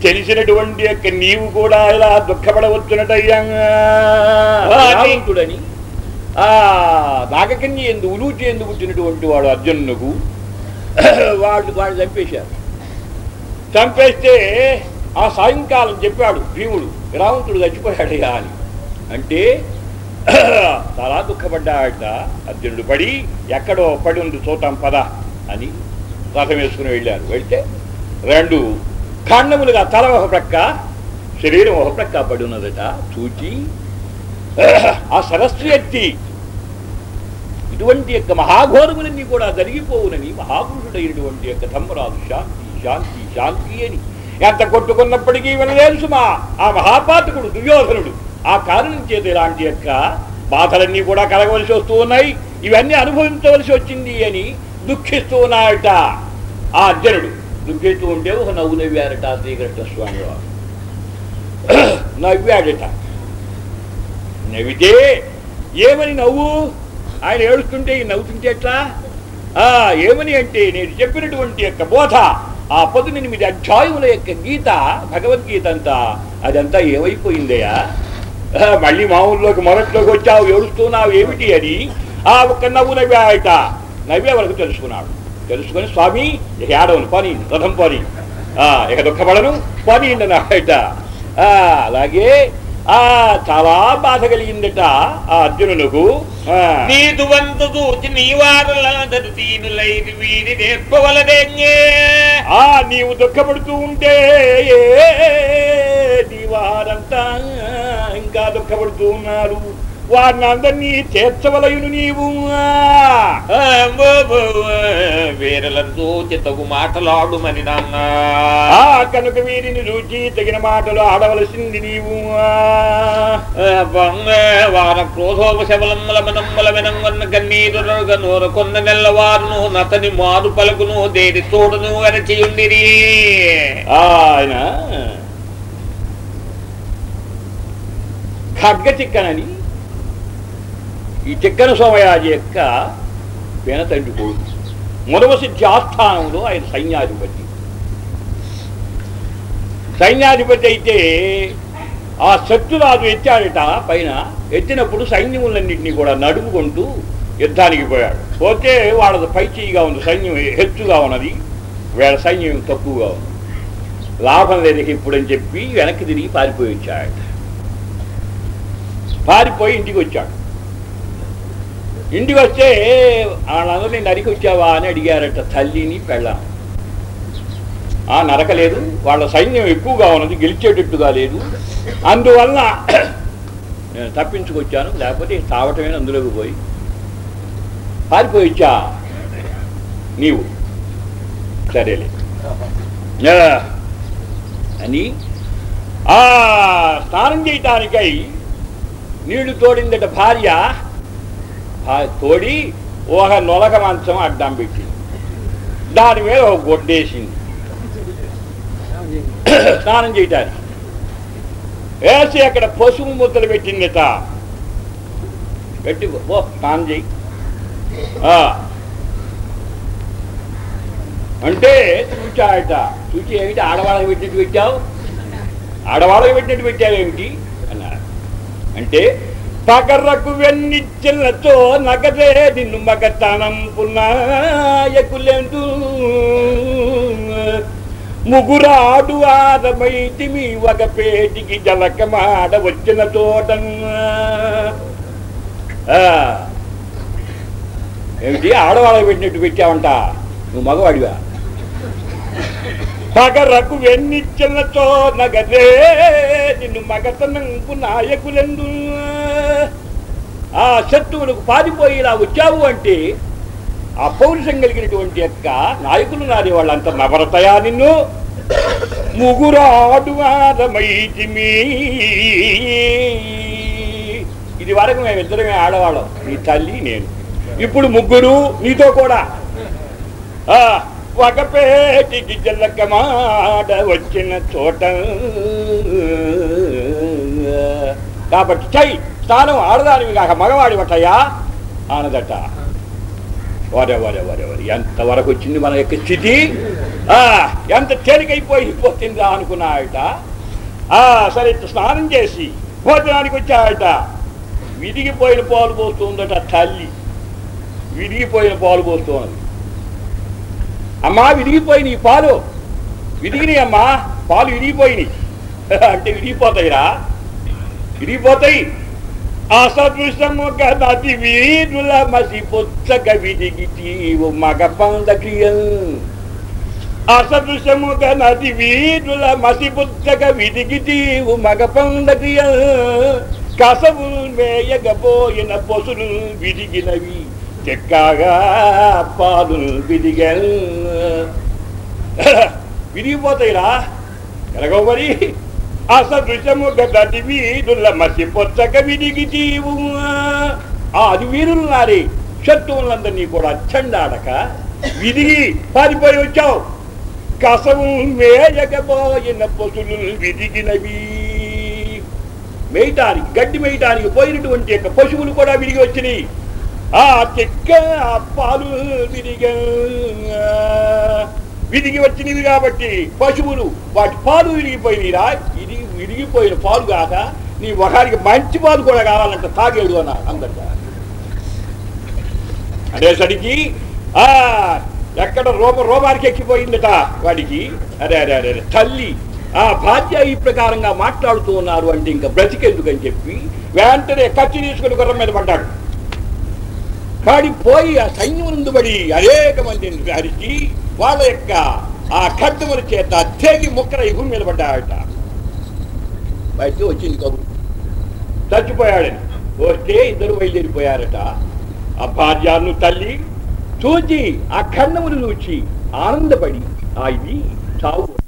తెలిసినటువంటి యొక్క నీవు కూడా ఇలా దుఃఖపడవచ్చునటయ్యా. రావణుడని ఆ నాగకన్య ఎందు ఉలూచి ఎందు పుట్టినటువంటి వాడు అర్జునుకు వాడు వాడు చంపేశారు. చంపేస్తే ఆ సాయంకాలం చెప్పాడు భీముడు రావణుడు చచ్చిపోయాడయ్యా అని. అంటే చాలా దుఃఖపడ్డాడ అర్జునుడు పడి ఎక్కడో పడి ఉంది చూద్దాం పద అని రథం వేసుకుని వెళ్ళారు. వెళ్తే రెండు ఖండములుగా తల ఒక ప్రక్క శరీరం ఒక ప్రక్క పడి ఉన్నదట చూచి ఆ సరస్సు ఎత్తి ఇటువంటి యొక్క మహాఘోరములన్నీ కూడా జరిగిపోవునని మహాపురుషుడైనటువంటి యొక్క ధర్మరాజు శాంతి శాంతి శాంతి అని ఎంత కొట్టుకున్నప్పటికీ వినలేదు సుమా. ఆ మహాపాతకుడు దుర్యోధనుడు ఆ కారణం చేత ఇలాంటి యొక్క బాధలన్నీ కూడా కలగవలసి వస్తూ ఉన్నాయి. ఇవన్నీ అనుభవించవలసి వచ్చింది అని దుఃఖిస్తూ ఉన్నాడట ఆ అర్జునుడు. దుఃఖిస్తూ ఉంటే ఒక నవ్వు నవ్వారట శ్రీకృష్ణ స్వామి వారు. నవ్వాడట. నవ్వితే ఏమని నవ్వు? ఆయన ఏడుస్తుంటే ఈ నవ్వుతుంటే ఎట్లా? ఆ ఏమని అంటే నేను చెప్పినటువంటి యొక్క బోధ ఆ పదునెనిమిది అధ్యాయముల యొక్క గీత భగవద్గీత అంతా అదంతా ఏమైపోయిందయ్యా? మళ్ళీ మామూలులోకి మొదట్లోకి వచ్చావు ఏడుస్తున్నావు ఏమిటి అని ఆ ఒక్క నవ్వు నవ్వాయట. నవ్వే వరకు తెలుసుకున్నాడు. తెలుసుకొని స్వామి ఇక ఏడవను పని రథం పని. ఆ, ఇక దుఃఖపడను పని అన్నాడట. ఆ, అలాగే ఆ చాలా బాధ కలిగిందట ఆ అర్జునులకు నీదు వంతు చూచి వీరి నేర్పవలదే ఆ నీవు దుఃఖపడుతూ ఉంటే నీ వారంతా ఇంకా దుఃఖపడుతూ ఉన్నారు వారిని అందరినీ చేర్చవలయును నీవు వీరలంతో చితగు మాటలాడుమని నాన్న. కనుక వీరిని రుచి తగిన మాటలు ఆడవలసింది నీవు. వార క్రోధోపశబలమ్మల మనమ్మల వినంగన్న కన్నీరు నూర కొన్న నెల్లవారును నతని మారు పలుకును దేని తోడును వెరచియుండిరి ఆయన ఖడ్గ చిక్కనని ఈ చిక్కన సోమయాజి యొక్క పేన తండ్రి కొడుకు మురవసిద్ధి ఆస్థానంలో ఆయన సైన్యాధిపతి. సైన్యాధిపతి అయితే ఆ శత్రురాజు ఎత్తాడట పైన ఎత్తినప్పుడు సైన్యములన్నింటినీ కూడా నడుపుకుంటూ యుద్ధానికి పోయాడు. పోతే వాళ్ళది పైచేయిగా ఉంది సైన్యం హెచ్చుగా ఉన్నది వీళ్ళ సైన్యం తక్కువగా ఉంది. లాభం లేదు ఇప్పుడని చెప్పి వెనక్కి తిరిగి పారిపోయి వచ్చాడట. పారిపోయి ఇంటికి వచ్చాడు. ఇంటికి వస్తే వాళ్ళందరినీ నరికి వచ్చావా? అని అడిగారట. తల్లిని పెళ్ళాం. ఆ నరకలేదు వాళ్ళ సైన్యం ఎక్కువగా ఉన్నది. గెలిచేటట్టుగా లేదు. అందువల్ల నేను తప్పించుకొచ్చాను. లేకపోతే తావటమే అందులోకి పోయి. పారిపోయిచ్చా నీవు. సరేలే. అని ఆ స్నానం చేయటానికై నీళ్ళు తోడిందట భార్య. తోడి ఒక నొలక మంచం అడ్డం పెట్టింది దాని మీద ఒక గొడ్డేసింది. స్నానం చేయటానికి. వేసి అక్కడ పశువు ముద్దలు పెట్టిందట. పెట్టి ఓ స్నానం చేయి. ఆ. అంటే చూచాయట చూచి ఏమిటి ఆడవాళ్ళకి పెట్టినట్టు పెట్టావు? ఆడవాళ్ళకి పెట్టినట్టు పెట్టావేమిటి? అంటే పగరకు వెన్నిచ్చినతో నగదే నిన్ను మగతనంపునాయకులెందు ముగురాడు ఆదమైతి మీ ఒక పేటికి జలకమాడ వచ్చిన తోట. ఏమిటి? ఆడవాళ్ళకి పెట్టినట్టు పెట్టావంట. నువ్వు మగవాడివా? పగరకు వెన్నిచ్చలతో నగదే నిన్ను మగతనంపు నాయకులందు. ఆ శత్రువులకు పారిపోయి ఇలా వచ్చావు అంటే ఆ పౌరుషం కలిగినటువంటి యొక్క నాయకులు నాది వాళ్ళంతా నవరతయా నిన్ను? ముగురాడువారమైతిమి ఇది వరకు మేము ఇద్దరమే ఆడవాళ్ళం. నీ తల్లి నేను. ఇప్పుడు ముగ్గురు నీతో కూడా. ఆ ఒక పేటికి జల్లకమాడ వచ్చిన చోట. కాబట్టి చై స్థానం ఆడదానివి కాక మగవాడి వటయ్యా ఆనదట. వరే వరే వరే వరే ఎంతవరకు వచ్చింది మన యొక్క స్థితి? ఆ ఎంత తేలికైపోయి పోతుందా అనుకున్నాయట. ఆ సరే స్నానం చేసి భోజనానికి వచ్చాయట. విరిగిపోయిన పాలు పోస్తుందట తల్లి. విరిగిపోయిన పాలు పోస్తున్నది అమ్మా విరిగిపోయినాయి ఈ పాలు. విరిగినాయి అమ్మా పాలు విరిగిపోయినాయి. అంటే విరిగిపోతాయిరా. విరిగిపోతాయి. అసదృశము గది వీరుల మసి పొచ్చగ విరిగితి మగ పందక్రియల్ అసదృశము గది వీరుల మసి పొచ్చగ విరిగితి మగ పందక్రియల్ కసవు మేయగబోయిన పొసులు విరిగినవి. చెక్కగా పాలు విరిగల్ విరిగిపోతాయిరా ఎలాగో మరి అసదృశము గది వీరుల మసి పొచ్చక విరిగి జీవు అది వీరులు నారి శత్రువులందరినీ కూడా చెండాడక విరిగి పారిపోయి వచ్చావు. కసము మేయకపోయిన పశులు విరిగినవి మేయటానికి గడ్డి మేయటానికి పోయినటువంటి యొక్క పశువులు కూడా విరిగి వచ్చినాయి. ఆ చెక్క పాలు విరిగ విరిగి వచ్చినవి కాబట్టి పశువులు వాటి పాలు విరిగిపోయినరా? ఇది విరిగిపోయిన పాలు కాక నీ ఒకరికి మంచి పాలు కూడా కావాలంట తాగేడు అన్నారు అందరికీ అనేసరికి ఆ ఎక్కడ రూప రూపానికి ఎక్కిపోయిందట వాడికి. అరే అరే అరే అరే తల్లి ఆ భార్య ఈ ప్రకారంగా మాట్లాడుతూ ఉన్నారు అంటే ఇంకా బ్రతికెందుకని చెప్పి వెంటనే కత్తి తీసుకుని గుర్రం మీద పడ్డాడు. కాడిపోయి ఆ సైన్యం అనేక మందిని అరిచి వాళ్ళ యొక్క ఆ ఖడ్గముల చేత తేగి ముక్కర ఈ భూమి మీద పడ్డాడట బయట వచ్చింది కబురు. చచ్చిపోయాడని. వస్తే ఇద్దరు బయలుదేరిపోయారట. ఆ భార్యను తల్లి చూచి ఆ ఖండములు చూచి ఆనందపడి ఆ ఇది చావు.